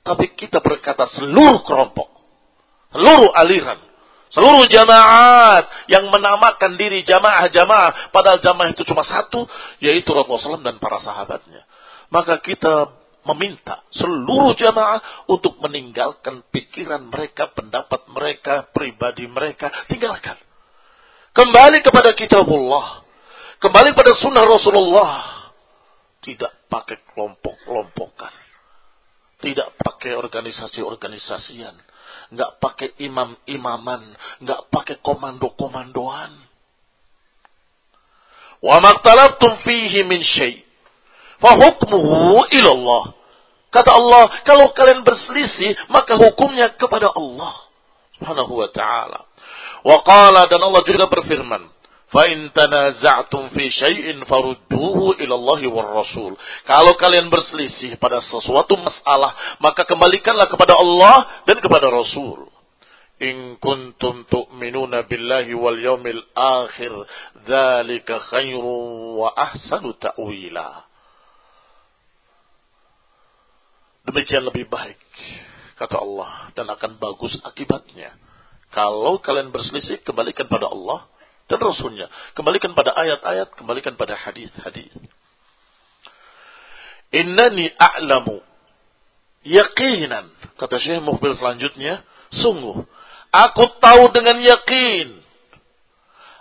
S1: Tapi kita berkata seluruh kelompok. Seluruh aliran. Seluruh jamaat yang menamakan diri jamaah-jamaah. Padahal jamaah itu cuma satu. Yaitu Rasulullah dan para sahabatnya. Maka kita meminta seluruh jamaah untuk meninggalkan pikiran mereka, pendapat mereka, pribadi mereka. Tinggalkan. Kembali kepada kitabullah Kembali pada sunnah Rasulullah. Tidak pakai kelompok-kelompokan. Tidak pakai organisasi-organisasian. Nggak pakai imam-imaman. Nggak pakai komando-komandoan. Wa maktalaftum fihi min syai' fahukmuhu ilallah. Kata Allah, kalau kalian berselisih, maka hukumnya kepada Allah. Subhanahu wa ta'ala. Wa qala dan Allah juga berfirman, Fa in tanaza'tum fi syai'in farudduhu ilallahi wa Rasul. Kalau kalian berselisih pada sesuatu masalah, maka kembalikanlah kepada Allah dan kepada Rasul. In kuntum tu'minuna billahi wal yomil akhir, dzalika khairu wa ahsanu ta'wila. Demikian lebih baik, kata Allah, dan akan bagus akibatnya. Kalau kalian berselisih, kembalikan pada Allah dan Rasulnya. Kembalikan pada ayat-ayat, kembalikan pada hadis-hadis. Innani a'lamu yakinan. Kata Syekh Muhbil selanjutnya. Sungguh. Aku tahu dengan yakin.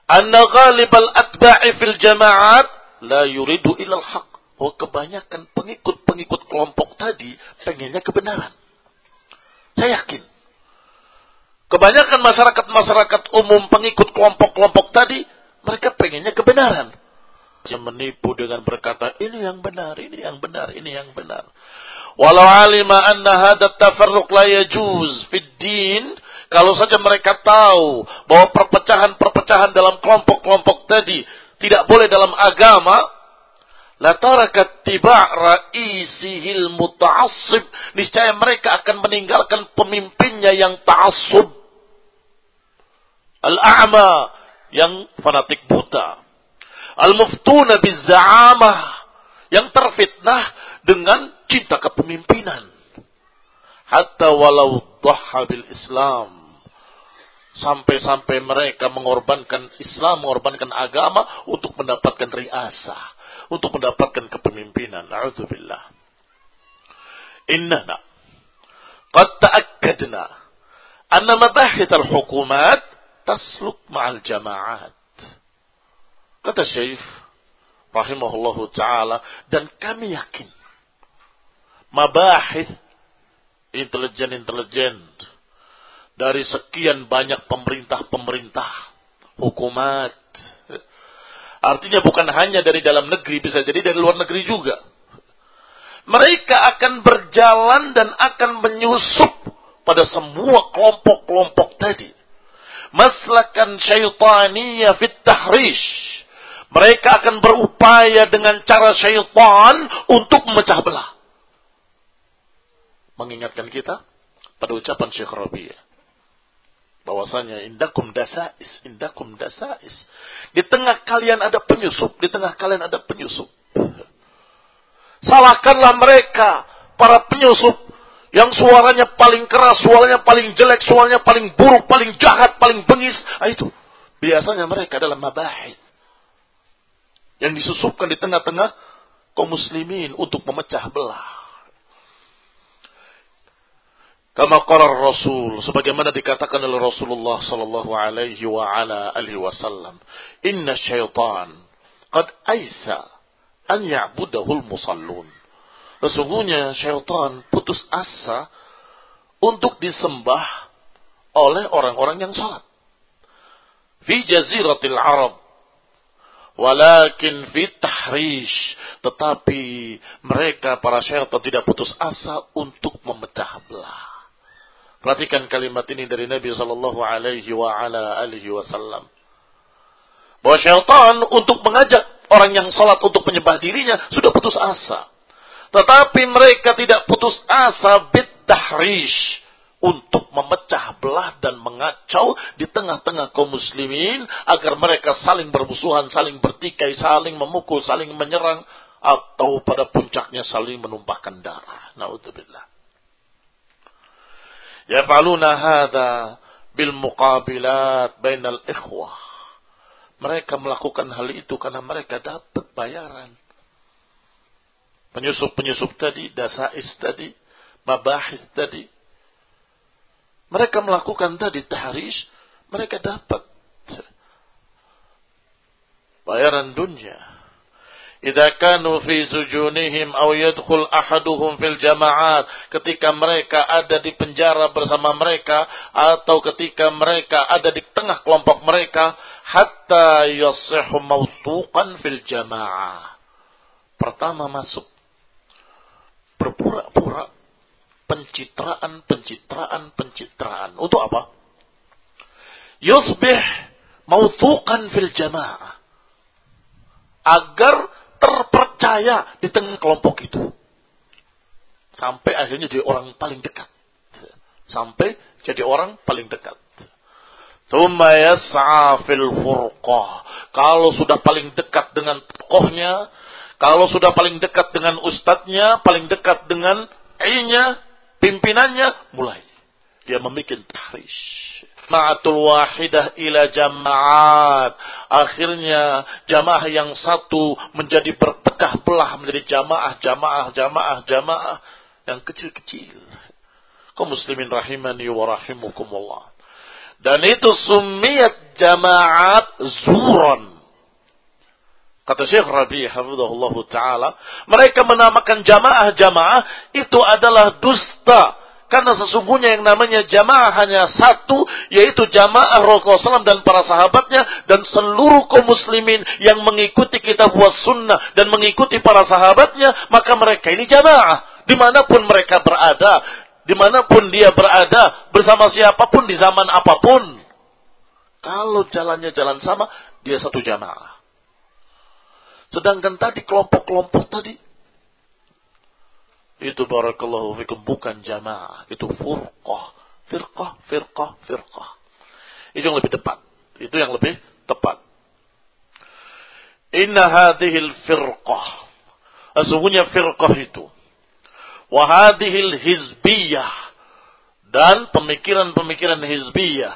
S1: Anna ghalibal atba'i fil jama'at la yuridu ilal haq. Oh, kebanyakan pengikut-pengikut kelompok tadi pengennya kebenaran. Saya yakin. Kebanyakan masyarakat-masyarakat umum pengikut kelompok-kelompok tadi, mereka pengennya kebenaran. Dia menipu dengan berkata, ini yang benar, ini yang benar, ini yang benar. Walau alima anna hadat tafarruq la yajuz fid din, kalau saja mereka tahu bahwa perpecahan-perpecahan dalam kelompok-kelompok tadi tidak boleh dalam agama, la tarakat tiba' ra'isihil muta'assib, niscaya mereka akan meninggalkan pemimpinnya yang ta'assub. Al-a'ma, yang fanatik buta Al-muftuna bizza'amah. Yang terfitnah dengan cinta kepemimpinan. Hatta walau dhaha Islam. Sampai-sampai mereka mengorbankan Islam, mengorbankan agama untuk mendapatkan riasah. Untuk mendapatkan kepemimpinan. A'udzubillah. Innana. Qad ta'akkadna. Anna mabahith al-hukumat tasluk ma'al jama'at. Kata Syekh rahimahullahu taala dan kami yakin mabahith intelijen-intelijen dari sekian banyak pemerintah-pemerintah hukumat. Artinya bukan hanya dari dalam negeri bisa jadi dari luar negeri juga. Mereka akan berjalan dan akan menyusup pada semua kelompok-kelompok tadi maslakan syaitaniyah fit tahrish mereka akan berupaya dengan cara syaitan untuk memecah belah. Mengingatkan kita pada ucapan Syekh Rabi'ah. Bahwasanya indakum dasais, indakum dasais. Di tengah kalian ada penyusup, di tengah kalian ada penyusup. Salahkanlah mereka, para penyusup yang suaranya paling keras, suaranya paling jelek, suaranya paling buruk, paling jahat, paling bengis. Nah, itu biasanya mereka adalah mabahid yang disusupkan di tengah-tengah kaum muslimin untuk memecah belah. Kama qala Rasul sebagaimana dikatakan oleh Rasulullah sallallahu alaihi wa ala alihi wasallam, "Inna syaitan qad aisa an ya'budahul musallun." Sesungguhnya syaitan putus asa untuk disembah oleh orang-orang yang salat. Fi jaziratil Arab Walakin fit tahrish. Tetapi mereka para syaitan tidak putus asa untuk memecah belah. Perhatikan kalimat ini dari Nabi Sallallahu Alaihi wa Wasallam. Bahwa syaitan untuk mengajak orang yang salat untuk menyembah dirinya sudah putus asa. Tetapi mereka tidak putus asa bit untuk memecah belah dan mengacau di tengah-tengah kaum muslimin agar mereka saling bermusuhan, saling bertikai, saling memukul, saling menyerang atau pada puncaknya saling menumpahkan darah. Nauzubillah. Yaf'aluna hadza bil muqabilat bainal ikhwah. Mereka melakukan hal itu karena mereka dapat bayaran. Penyusup-penyusup tadi, dasais tadi, mabahis tadi, mereka melakukan tadi tahrish, mereka dapat bayaran dunia. Idza kanu fi sujunihim aw yadkhul ahaduhum fil jama'at ketika mereka ada di penjara bersama mereka atau ketika mereka ada di tengah kelompok mereka hatta yasihhu mautuqan fil jama'ah pertama masuk pencitraan, pencitraan, pencitraan. Untuk apa? Yusbih mautukan fil jamaah. Agar terpercaya di tengah kelompok itu. Sampai akhirnya jadi orang paling dekat. Sampai jadi orang paling dekat. Thumma fil furqah. Kalau sudah paling dekat dengan tokohnya, kalau sudah paling dekat dengan ustadznya, paling dekat dengan inya, pimpinannya mulai dia membuat tahrish ma'atul wahidah ila jama'at. Akhirnya jamaah yang satu menjadi berpecah belah menjadi jamaah, jamaah, jamaah, jamaah yang kecil-kecil. Kau muslimin rahimani wa rahimukumullah. Dan itu sumiyat jama'at zuron. Kata Syekh Rabi hafizahullah taala, mereka menamakan jamaah-jamaah itu adalah dusta. Karena sesungguhnya yang namanya jamaah hanya satu, yaitu jamaah Rasulullah SAW dan para sahabatnya, dan seluruh kaum muslimin yang mengikuti kitab was sunnah dan mengikuti para sahabatnya, maka mereka ini jamaah. Di mana pun mereka berada, di mana pun dia berada, bersama siapa pun di zaman apa pun. Kalau jalannya jalan sama, dia satu jamaah. Sedangkan tadi kelompok-kelompok tadi itu barakallahu fikum bukan jamaah, itu furqah, firqah, firqah, firqah. Itu yang lebih tepat. Itu yang lebih tepat. Inna hadhil firqah. Sesungguhnya firqah itu. Wahadihil hizbiyah. Dan pemikiran-pemikiran hizbiyah.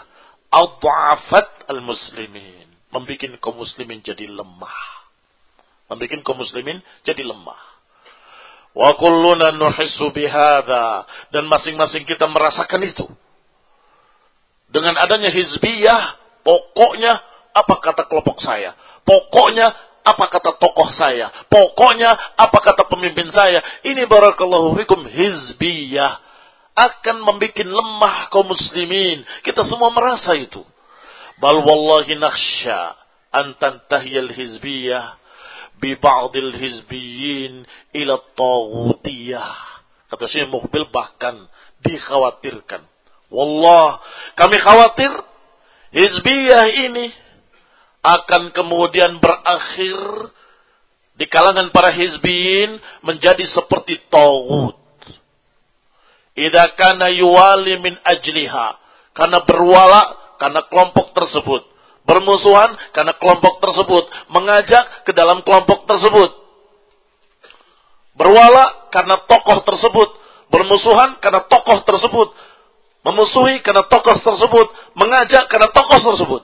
S1: Adhafat al-muslimin. Membikin kaum muslimin jadi lemah. Membikin kaum muslimin jadi lemah. Wa kulluna nuhissu dan masing-masing kita merasakan itu. Dengan adanya hizbiyah, pokoknya apa kata kelompok saya? Pokoknya apa kata tokoh saya? Pokoknya apa kata pemimpin saya? Ini barakallahu fikum hizbiyah akan membuat lemah kaum muslimin. Kita semua merasa itu. Bal wallahi nakhsha an tantahiyal hizbiyah bi ba'dil hizbiyin ila taghutiyah. Kata Syekh Muhbil bahkan dikhawatirkan. Wallah, kami khawatir hizbiyah ini akan kemudian berakhir di kalangan para hizbiyin menjadi seperti taghut. Idza kana yuwali min ajliha, karena berwala karena kelompok tersebut bermusuhan karena kelompok tersebut, mengajak ke dalam kelompok tersebut. Berwala karena tokoh tersebut, bermusuhan karena tokoh tersebut, memusuhi karena tokoh tersebut, mengajak karena tokoh tersebut.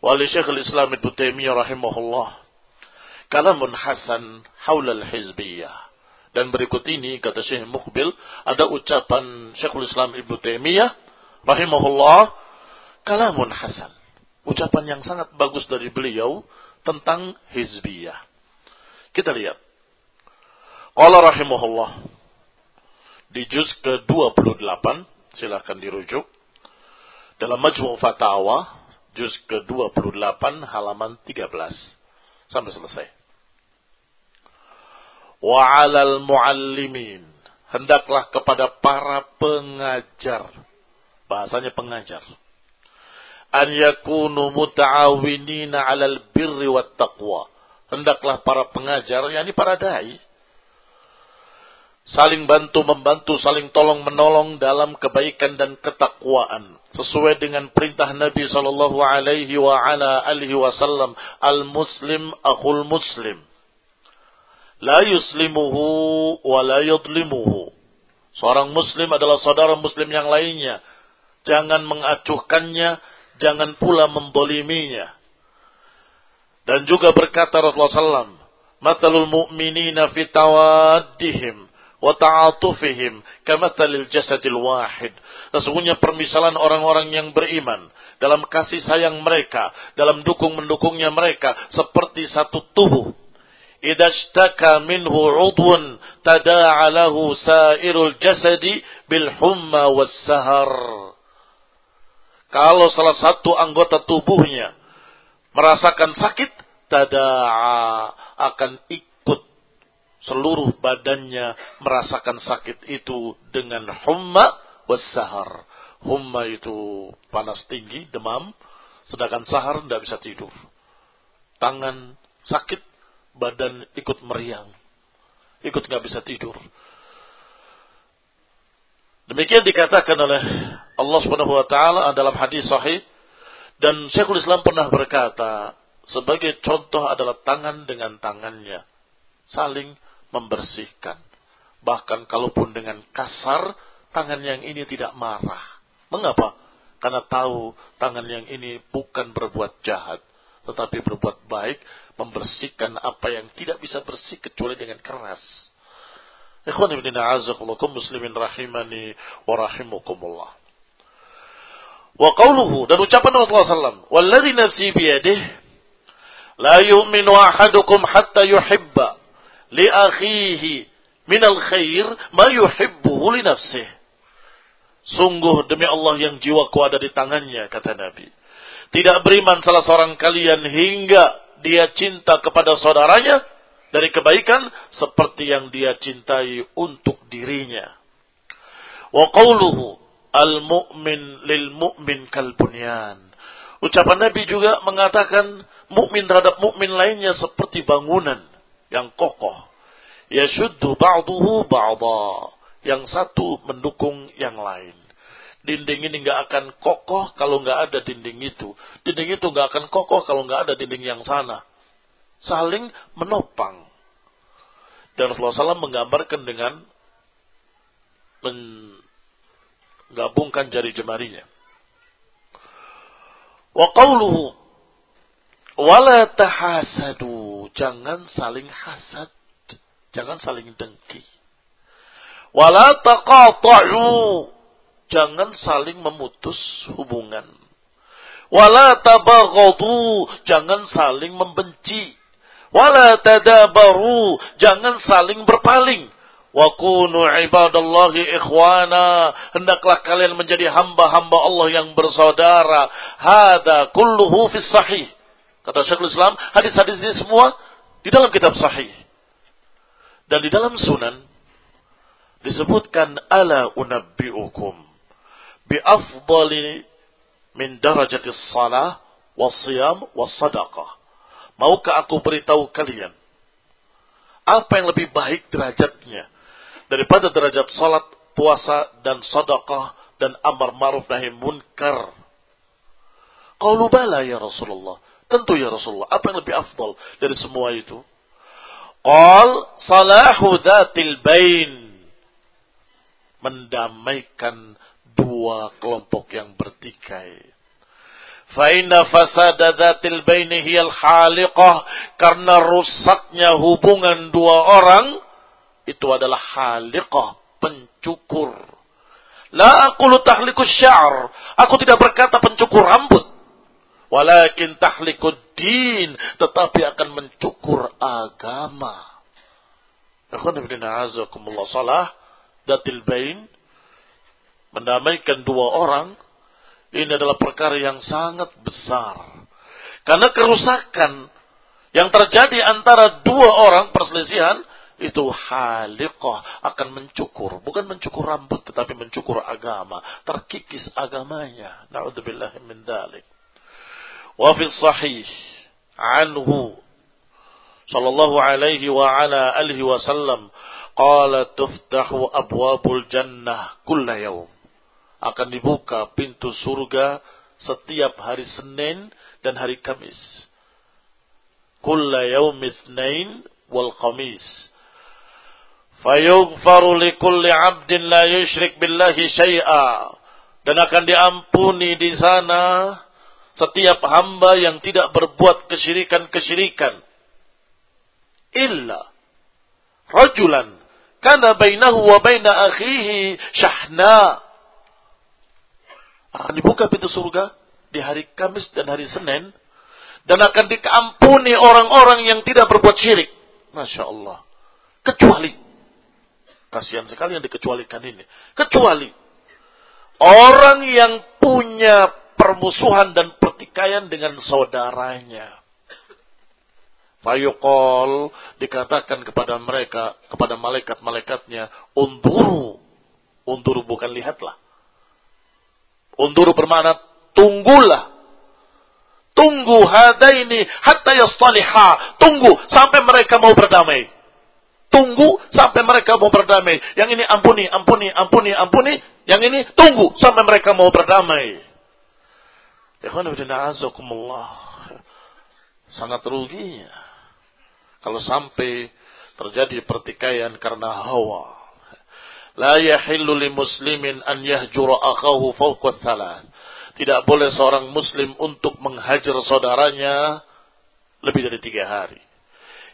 S1: Wali Syekhul Islam Ibnu Taimiyah rahimahullah kalamun hasan haulal hizbiyah. Dan berikut ini kata Syekh Mukbil ada ucapan Syekhul Islam Ibnu Taimiyah rahimahullah kalamun hasan. Ucapan yang sangat bagus dari beliau tentang hizbiyah. Kita lihat. Qala rahimahullah. Di juz ke-28, silahkan dirujuk. Dalam Majmu' Fatawa, juz ke-28, halaman 13. Sampai selesai. Wa 'alal muallimin. Hendaklah kepada para pengajar. Bahasanya pengajar an yakunu muta'awinina 'alal birri wat taqwa. Hendaklah para pengajar, yakni para dai, saling bantu membantu, saling tolong menolong dalam kebaikan dan ketakwaan. Sesuai dengan perintah Nabi sallallahu alaihi wa ala alihi wasallam al muslim akhul muslim. La yuslimuhu wa la yudlimuhu. Seorang muslim adalah saudara muslim yang lainnya. Jangan mengacuhkannya jangan pula memboliminya. Dan juga berkata Rasulullah SAW, Matalul mu'minina fi tawaddihim wa ta'atufihim kamatalil jasadil wahid. Sesungguhnya permisalan orang-orang yang beriman dalam kasih sayang mereka, dalam dukung-mendukungnya mereka seperti satu tubuh. Idza ishtaka minhu 'udwun tada'a lahu sa'irul jasadi bil humma was sahar. Kalau salah satu anggota tubuhnya merasakan sakit, tada'a akan ikut seluruh badannya merasakan sakit itu dengan humma wassahar. Humma itu panas tinggi, demam, sedangkan sahar tidak bisa tidur. Tangan sakit, badan ikut meriang. Ikut nggak bisa tidur. Demikian dikatakan oleh Allah Subhanahu wa taala dalam hadis sahih dan Syekhul Islam pernah berkata, sebagai contoh adalah tangan dengan tangannya saling membersihkan. Bahkan kalaupun dengan kasar, tangan yang ini tidak marah. Mengapa? Karena tahu tangan yang ini bukan berbuat jahat, tetapi berbuat baik, membersihkan apa yang tidak bisa bersih kecuali dengan keras. Ikhwan ibn muslimin rahimani wa. Wa qawluhu dan ucapan Rasulullah SAW. Walladhi nafsi biyadih. La yu'minu ahadukum hatta yuhibba li akhihi minal khair ma yuhibbuhu li nafsih. Sungguh demi Allah yang jiwaku ada di tangannya, kata Nabi. Tidak beriman salah seorang kalian hingga dia cinta kepada saudaranya dari kebaikan seperti yang dia cintai untuk dirinya. Wa qawluhu al-mu'min lil mu'min kal. Ucapan Nabi juga mengatakan mukmin terhadap mukmin lainnya seperti bangunan yang kokoh yashuddu ba'duhu ba'da. Yang satu mendukung yang lain. Dinding ini nggak akan kokoh kalau nggak ada dinding itu. Dinding itu nggak akan kokoh kalau nggak ada dinding yang sana. Saling menopang. Dan Rasulullah SAW menggambarkan dengan menggabungkan jari jemarinya. Wa qawluhu wala tahasadu jangan saling hasad Jangan saling dengki. Wala taqata'u. Jangan saling memutus hubungan. Wala tabaghadu. Jangan saling membenci. Wala tadabaru. Jangan saling berpaling. Wa kunu ibadallahi ikhwana. Hendaklah kalian menjadi hamba-hamba Allah yang bersaudara. Hada kulluhu fis sahih. Kata Syekhul Islam, hadis-hadis ini semua di dalam kitab sahih. Dan di dalam sunan disebutkan ala unabbiukum bi afdali min darajatis salah wasiyam wasadaqah. Maukah aku beritahu kalian apa yang lebih baik derajatnya daripada derajat salat, puasa dan sedekah dan amar ma'ruf nahi munkar? Qalu bala ya Rasulullah. Tentu ya Rasulullah. Apa yang lebih afdal dari semua itu? Qal salahu dhatil bain. Mendamaikan dua kelompok yang bertikai. Fa'inna fasada dhatil baini hiyal haliqah. Karena rusaknya hubungan dua orang. Itu adalah haliqah. Pencukur. La aqulu tahliku syar. Aku tidak berkata pencukur rambut. Walakin tahlikud din. Tetapi akan mencukur agama. Azakumullah salah. Datil bain. Mendamaikan dua orang. Ini adalah perkara yang sangat besar. Karena kerusakan yang terjadi antara dua orang perselisihan itu haliqah akan mencukur, bukan mencukur rambut tetapi mencukur agama, terkikis agamanya. naudzubillah min dzalik. Wa sahih anhu sallallahu alaihi wa ala alihi wa sallam qala tuftahu abwabul jannah kulla yaum. Akan dibuka pintu surga setiap hari Senin dan hari Kamis. Kulla yaum Itsnain wal Kamis Fayughfaru likulli 'abdin la yusyrik billahi syai'a. Dan akan diampuni di sana setiap hamba yang tidak berbuat kesyirikan-kesyirikan illa rajulan kana bainahu wa baina akhihi syahna akan dibuka pintu surga di hari Kamis dan hari Senin dan akan dikampuni orang-orang yang tidak berbuat syirik. Masya Allah. Kecuali. Kasihan sekali yang dikecualikan ini. Kecuali. Orang yang punya permusuhan dan pertikaian dengan saudaranya. Fayuqol dikatakan kepada mereka, kepada malaikat-malaikatnya, unduru. Unduru bukan lihatlah. Unduru bermakna tunggulah. Tunggu hadaini hatta yastaliha. Tunggu sampai mereka mau berdamai. Tunggu sampai mereka mau berdamai. Yang ini ampuni, ampuni, ampuni, ampuni. Yang ini tunggu sampai mereka mau berdamai. Sangat ruginya. Kalau sampai terjadi pertikaian karena hawa. La yahillu li muslimin an yahjura akahu fawqa thalath. Tidak boleh seorang muslim untuk menghajar saudaranya lebih dari tiga hari.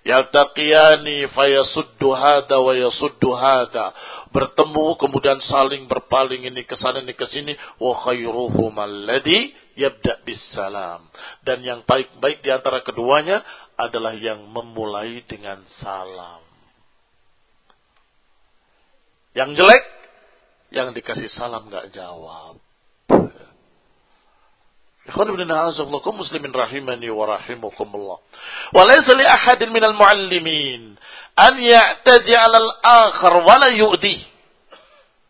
S1: Yaltaqiyani fayasuddu hada wa yasuddu hada. Bertemu kemudian saling berpaling ini ke sana ini ke sini. Wa khairuhum alladhi yabda bis salam. Dan yang baik-baik di antara keduanya adalah yang memulai dengan salam. Yang jelek, yang dikasih salam gak jawab. Ibn a'azallakum muslimin rahimani wa laysa li ahadin minal muallimin an ya'tadi 'ala al-akhar wa la yu'di.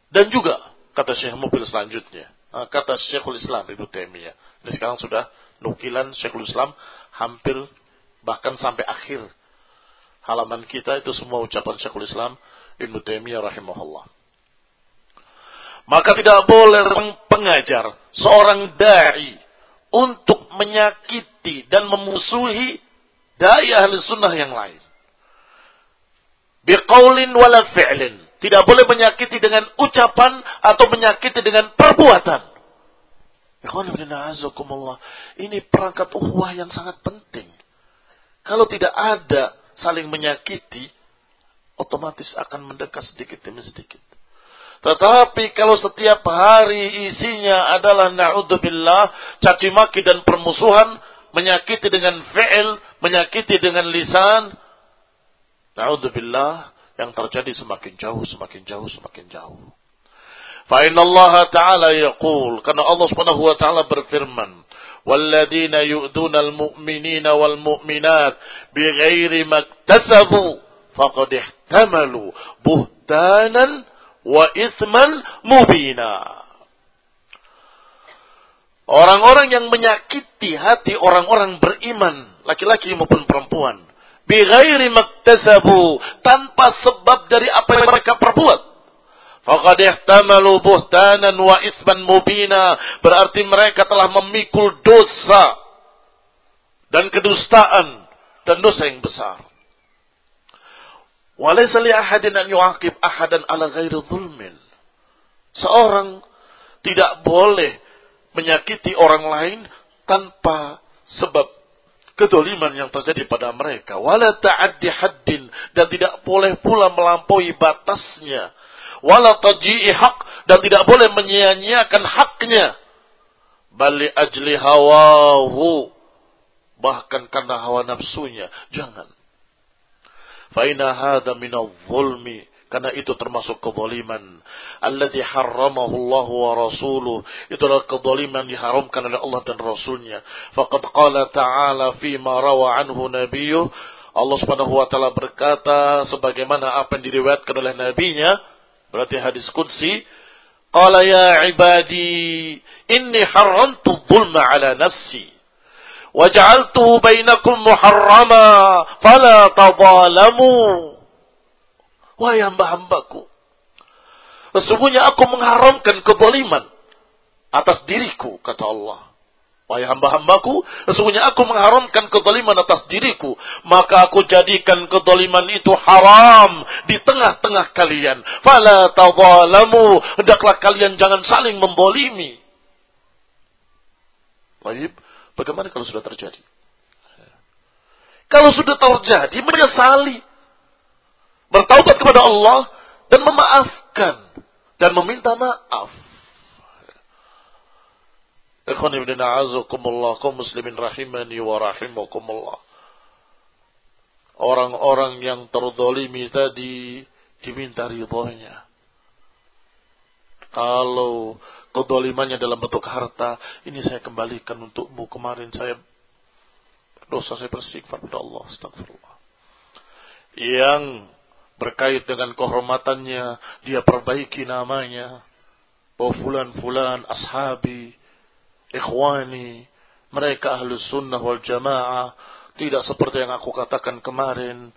S1: Dan juga kata Syekh Mubil selanjutnya, ah, kata Syekhul Islam Ibnu Taimiyah. Ini sekarang sudah nukilan Syekhul Islam hampir bahkan sampai akhir halaman kita itu semua ucapan Syekhul Islam Ibnu Taimiyah rahimahullah. Maka tidak boleh pengajar seorang dai untuk menyakiti dan memusuhi daya ahli sunnah yang lain. Biqaulin wala fi'lin. Tidak boleh menyakiti dengan ucapan atau menyakiti dengan perbuatan. Ini perangkat uhwah yang sangat penting. Kalau tidak ada saling menyakiti, otomatis akan mendekat sedikit demi sedikit. Tetapi kalau setiap hari isinya adalah na'udzubillah, caci maki dan permusuhan, menyakiti dengan fi'il, menyakiti dengan lisan, na'udzubillah, yang terjadi semakin jauh, semakin jauh, semakin jauh. Fa inna Allah Ta'ala yaqul, karena Allah Subhanahu wa taala berfirman, "Walladzina yu'duna al-mu'minina wal-mu'minat bighairi maktasabu faqad ihtamalu buhtanan wa isman mubina. Orang-orang yang menyakiti hati orang-orang beriman, laki-laki maupun perempuan, bighairi maktasabu, tanpa sebab dari apa yang mereka perbuat. Faqad ihtamalu buhtanan wa isman mubina, berarti mereka telah memikul dosa dan kedustaan dan dosa yang besar. Walaysa li ahadin an yu'aqib ahadan. Seorang tidak boleh menyakiti orang lain tanpa sebab kedoliman yang terjadi pada mereka. Wala. Dan tidak boleh pula melampaui batasnya. Wala. Dan tidak boleh menyia-nyiakan haknya. Bali ajli. Bahkan karena hawa nafsunya. Jangan. Faina hadha minal zulmi. Karena itu termasuk kezaliman. Alladhi harramahu Allah wa rasuluh. Itulah kezaliman diharamkan oleh Allah dan Rasulnya. Faqad qala ta'ala fima rawa anhu nabiyuh. Allah subhanahu wa ta'ala berkata sebagaimana apa yang diriwayatkan oleh nabinya. Berarti hadis kudsi. Qala ya ibadi. Inni harrantu zulma ala nafsi waj'altuhu bainakum muharrama fala tadhalamu wahai hamba-hambaku sesungguhnya aku mengharamkan keboliman atas diriku kata Allah. Wahai hamba-hambaku sesungguhnya aku mengharamkan keboliman atas diriku. Maka aku jadikan keboliman itu haram di tengah-tengah kalian. Fala tadhalamu hendaklah kalian jangan saling membolimi. Baik, Bagaimana kalau sudah terjadi? Kalau sudah terjadi, menyesali. Bertaubat kepada Allah dan memaafkan. Dan meminta maaf. Ikhwan ibn kaum muslimin rahimani wa rahimakumullah. Orang-orang yang terdolimi tadi diminta ridhonya. Kalau kedolimannya dalam bentuk harta, ini saya kembalikan untukmu. Kemarin saya dosa saya beristighfar kepada Allah. Astagfirullah. Yang berkait dengan kehormatannya, dia perbaiki namanya. Bahwa fulan-fulan, ashabi, ikhwani, mereka ahlu sunnah wal jamaah, tidak seperti yang aku katakan kemarin.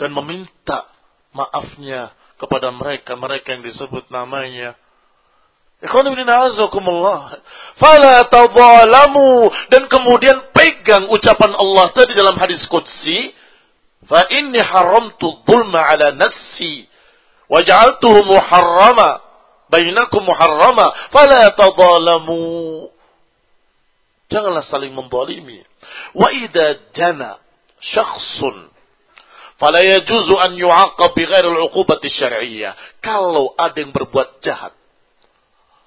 S1: Dan meminta maafnya kepada mereka, mereka yang disebut namanya. Fala tadzalamu. Dan kemudian pegang ucapan Allah tadi dalam hadis Qudsi. Fa inni haramtu dhulma ala nafsi. Waj'altuhu muharrama. Bainakum muharrama. Fala tadzalamu. Janganlah saling membalimi. Wa idha jana syakhsun Fala yajuzu an yu'aqab bi ghairil 'uqubati syar'iyyah. Kalau ada yang berbuat jahat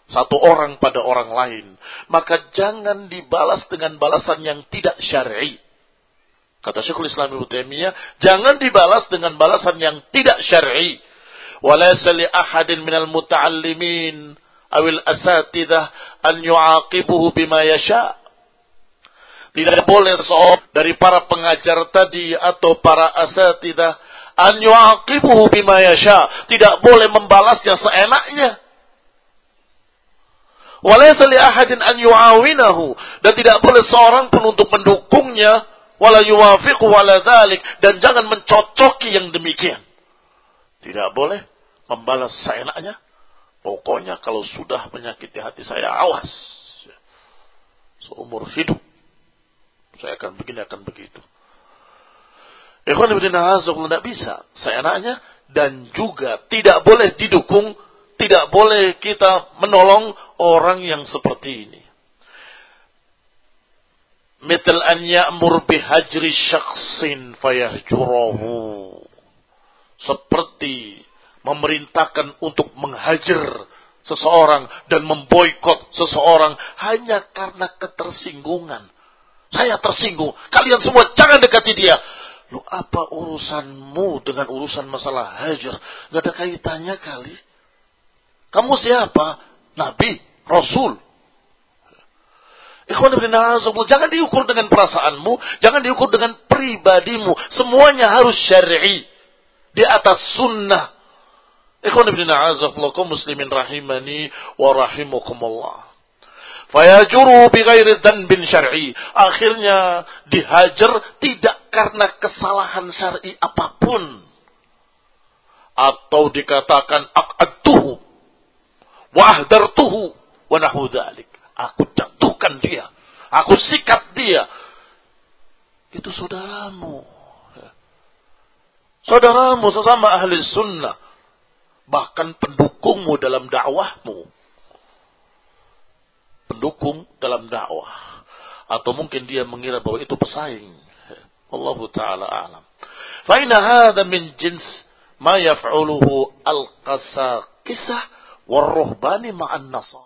S1: satu orang pada orang lain, maka jangan dibalas dengan balasan yang tidak syar'i. Kata Syekhul Islam Ibnu Taimiyah, jangan dibalas dengan balasan yang tidak syar'i. Walaysa li ahadin minal muta'allimin awil asatidah an yu'aqibuhu bima yasha. Tidak boleh seorang dari para pengajar tadi atau para asatidah an yu'aqibuhu bima yasha. Tidak boleh membalasnya seenaknya. Li ahadin an yu'awinahu dan tidak boleh seorang pun untuk mendukungnya wala yuwafiqu wala dhalik dan jangan mencocoki yang demikian. Tidak boleh membalas seenaknya. Pokoknya kalau sudah menyakiti hati saya, awas. Seumur hidup. Saya akan begini, akan begitu. Ikhwan ibn tidak bisa. Seenaknya. Dan juga tidak boleh didukung. Tidak boleh kita menolong orang yang seperti ini. Mithl an ya'mur bihajri syakhsin fayahjurahu. Seperti memerintahkan untuk menghajar seseorang dan memboikot seseorang hanya karena ketersinggungan. Saya tersinggung. Kalian semua jangan dekati dia. Lu apa urusanmu dengan urusan masalah hajar? Gak ada kaitannya kali. Kamu siapa? Nabi, Rasul. Ikhwan ibn jangan diukur dengan perasaanmu, jangan diukur dengan pribadimu. Semuanya harus syar'i. Di atas sunnah. Ikhwan ibn kaum muslimin rahimani wa rahimukumullah. Fayajuru bi ghairi bin syar'i. Akhirnya dihajar tidak karena kesalahan syar'i apa pun. Atau dikatakan aqadtuhu wa ahdartuhu wa nahu dhalik. Aku jatuhkan dia. Aku sikat dia. Itu saudaramu. Saudaramu sesama ahli sunnah. Bahkan pendukungmu dalam dakwahmu. Pendukung dalam dakwah. Atau mungkin dia mengira bahwa itu pesaing. Allah Ta'ala alam. Fa'ina hadha min jins ma yaf'uluhu al-qasaqisah والرهبان مع النصارى.